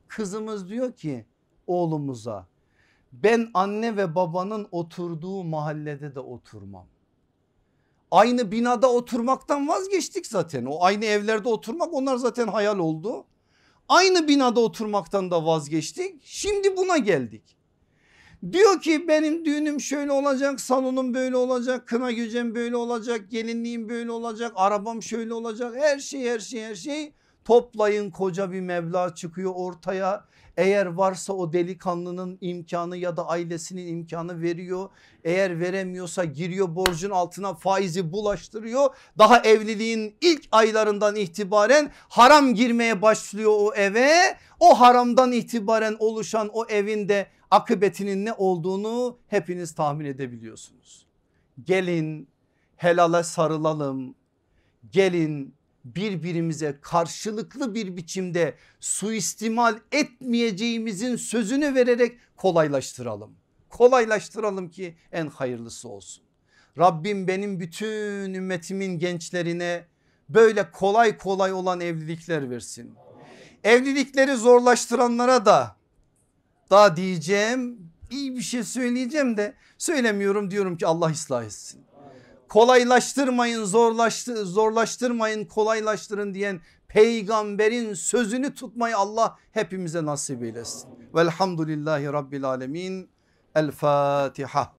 Kızımız diyor ki oğlumuza ben anne ve babanın oturduğu mahallede de oturmam. Aynı binada oturmaktan vazgeçtik zaten. O aynı evlerde oturmak onlar zaten hayal oldu. Aynı binada oturmaktan da vazgeçtik. Şimdi buna geldik. Diyor ki benim düğünüm şöyle olacak, salonum böyle olacak, kına gecem böyle olacak, gelinliğim böyle olacak, arabam şöyle olacak. Her şey her şey her şey toplayın koca bir meblağ çıkıyor ortaya. Eğer varsa o delikanlının imkanı ya da ailesinin imkanı veriyor. Eğer veremiyorsa giriyor borcun altına faizi bulaştırıyor. Daha evliliğin ilk aylarından itibaren haram girmeye başlıyor o eve. O haramdan itibaren oluşan o evinde akıbetinin ne olduğunu hepiniz tahmin edebiliyorsunuz. Gelin helale sarılalım. Gelin birbirimize karşılıklı bir biçimde suistimal etmeyeceğimizin sözünü vererek kolaylaştıralım. Kolaylaştıralım ki en hayırlısı olsun. Rabbim benim bütün ümmetimin gençlerine böyle kolay kolay olan evlilikler versin. Evlilikleri zorlaştıranlara da daha diyeceğim iyi bir şey söyleyeceğim de söylemiyorum diyorum ki Allah ıslah etsin. Kolaylaştırmayın zorlaştı, zorlaştırmayın kolaylaştırın diyen peygamberin sözünü tutmayı Allah hepimize nasip eylesin. Velhamdülillahi Rabbil Alemin. El Fatiha.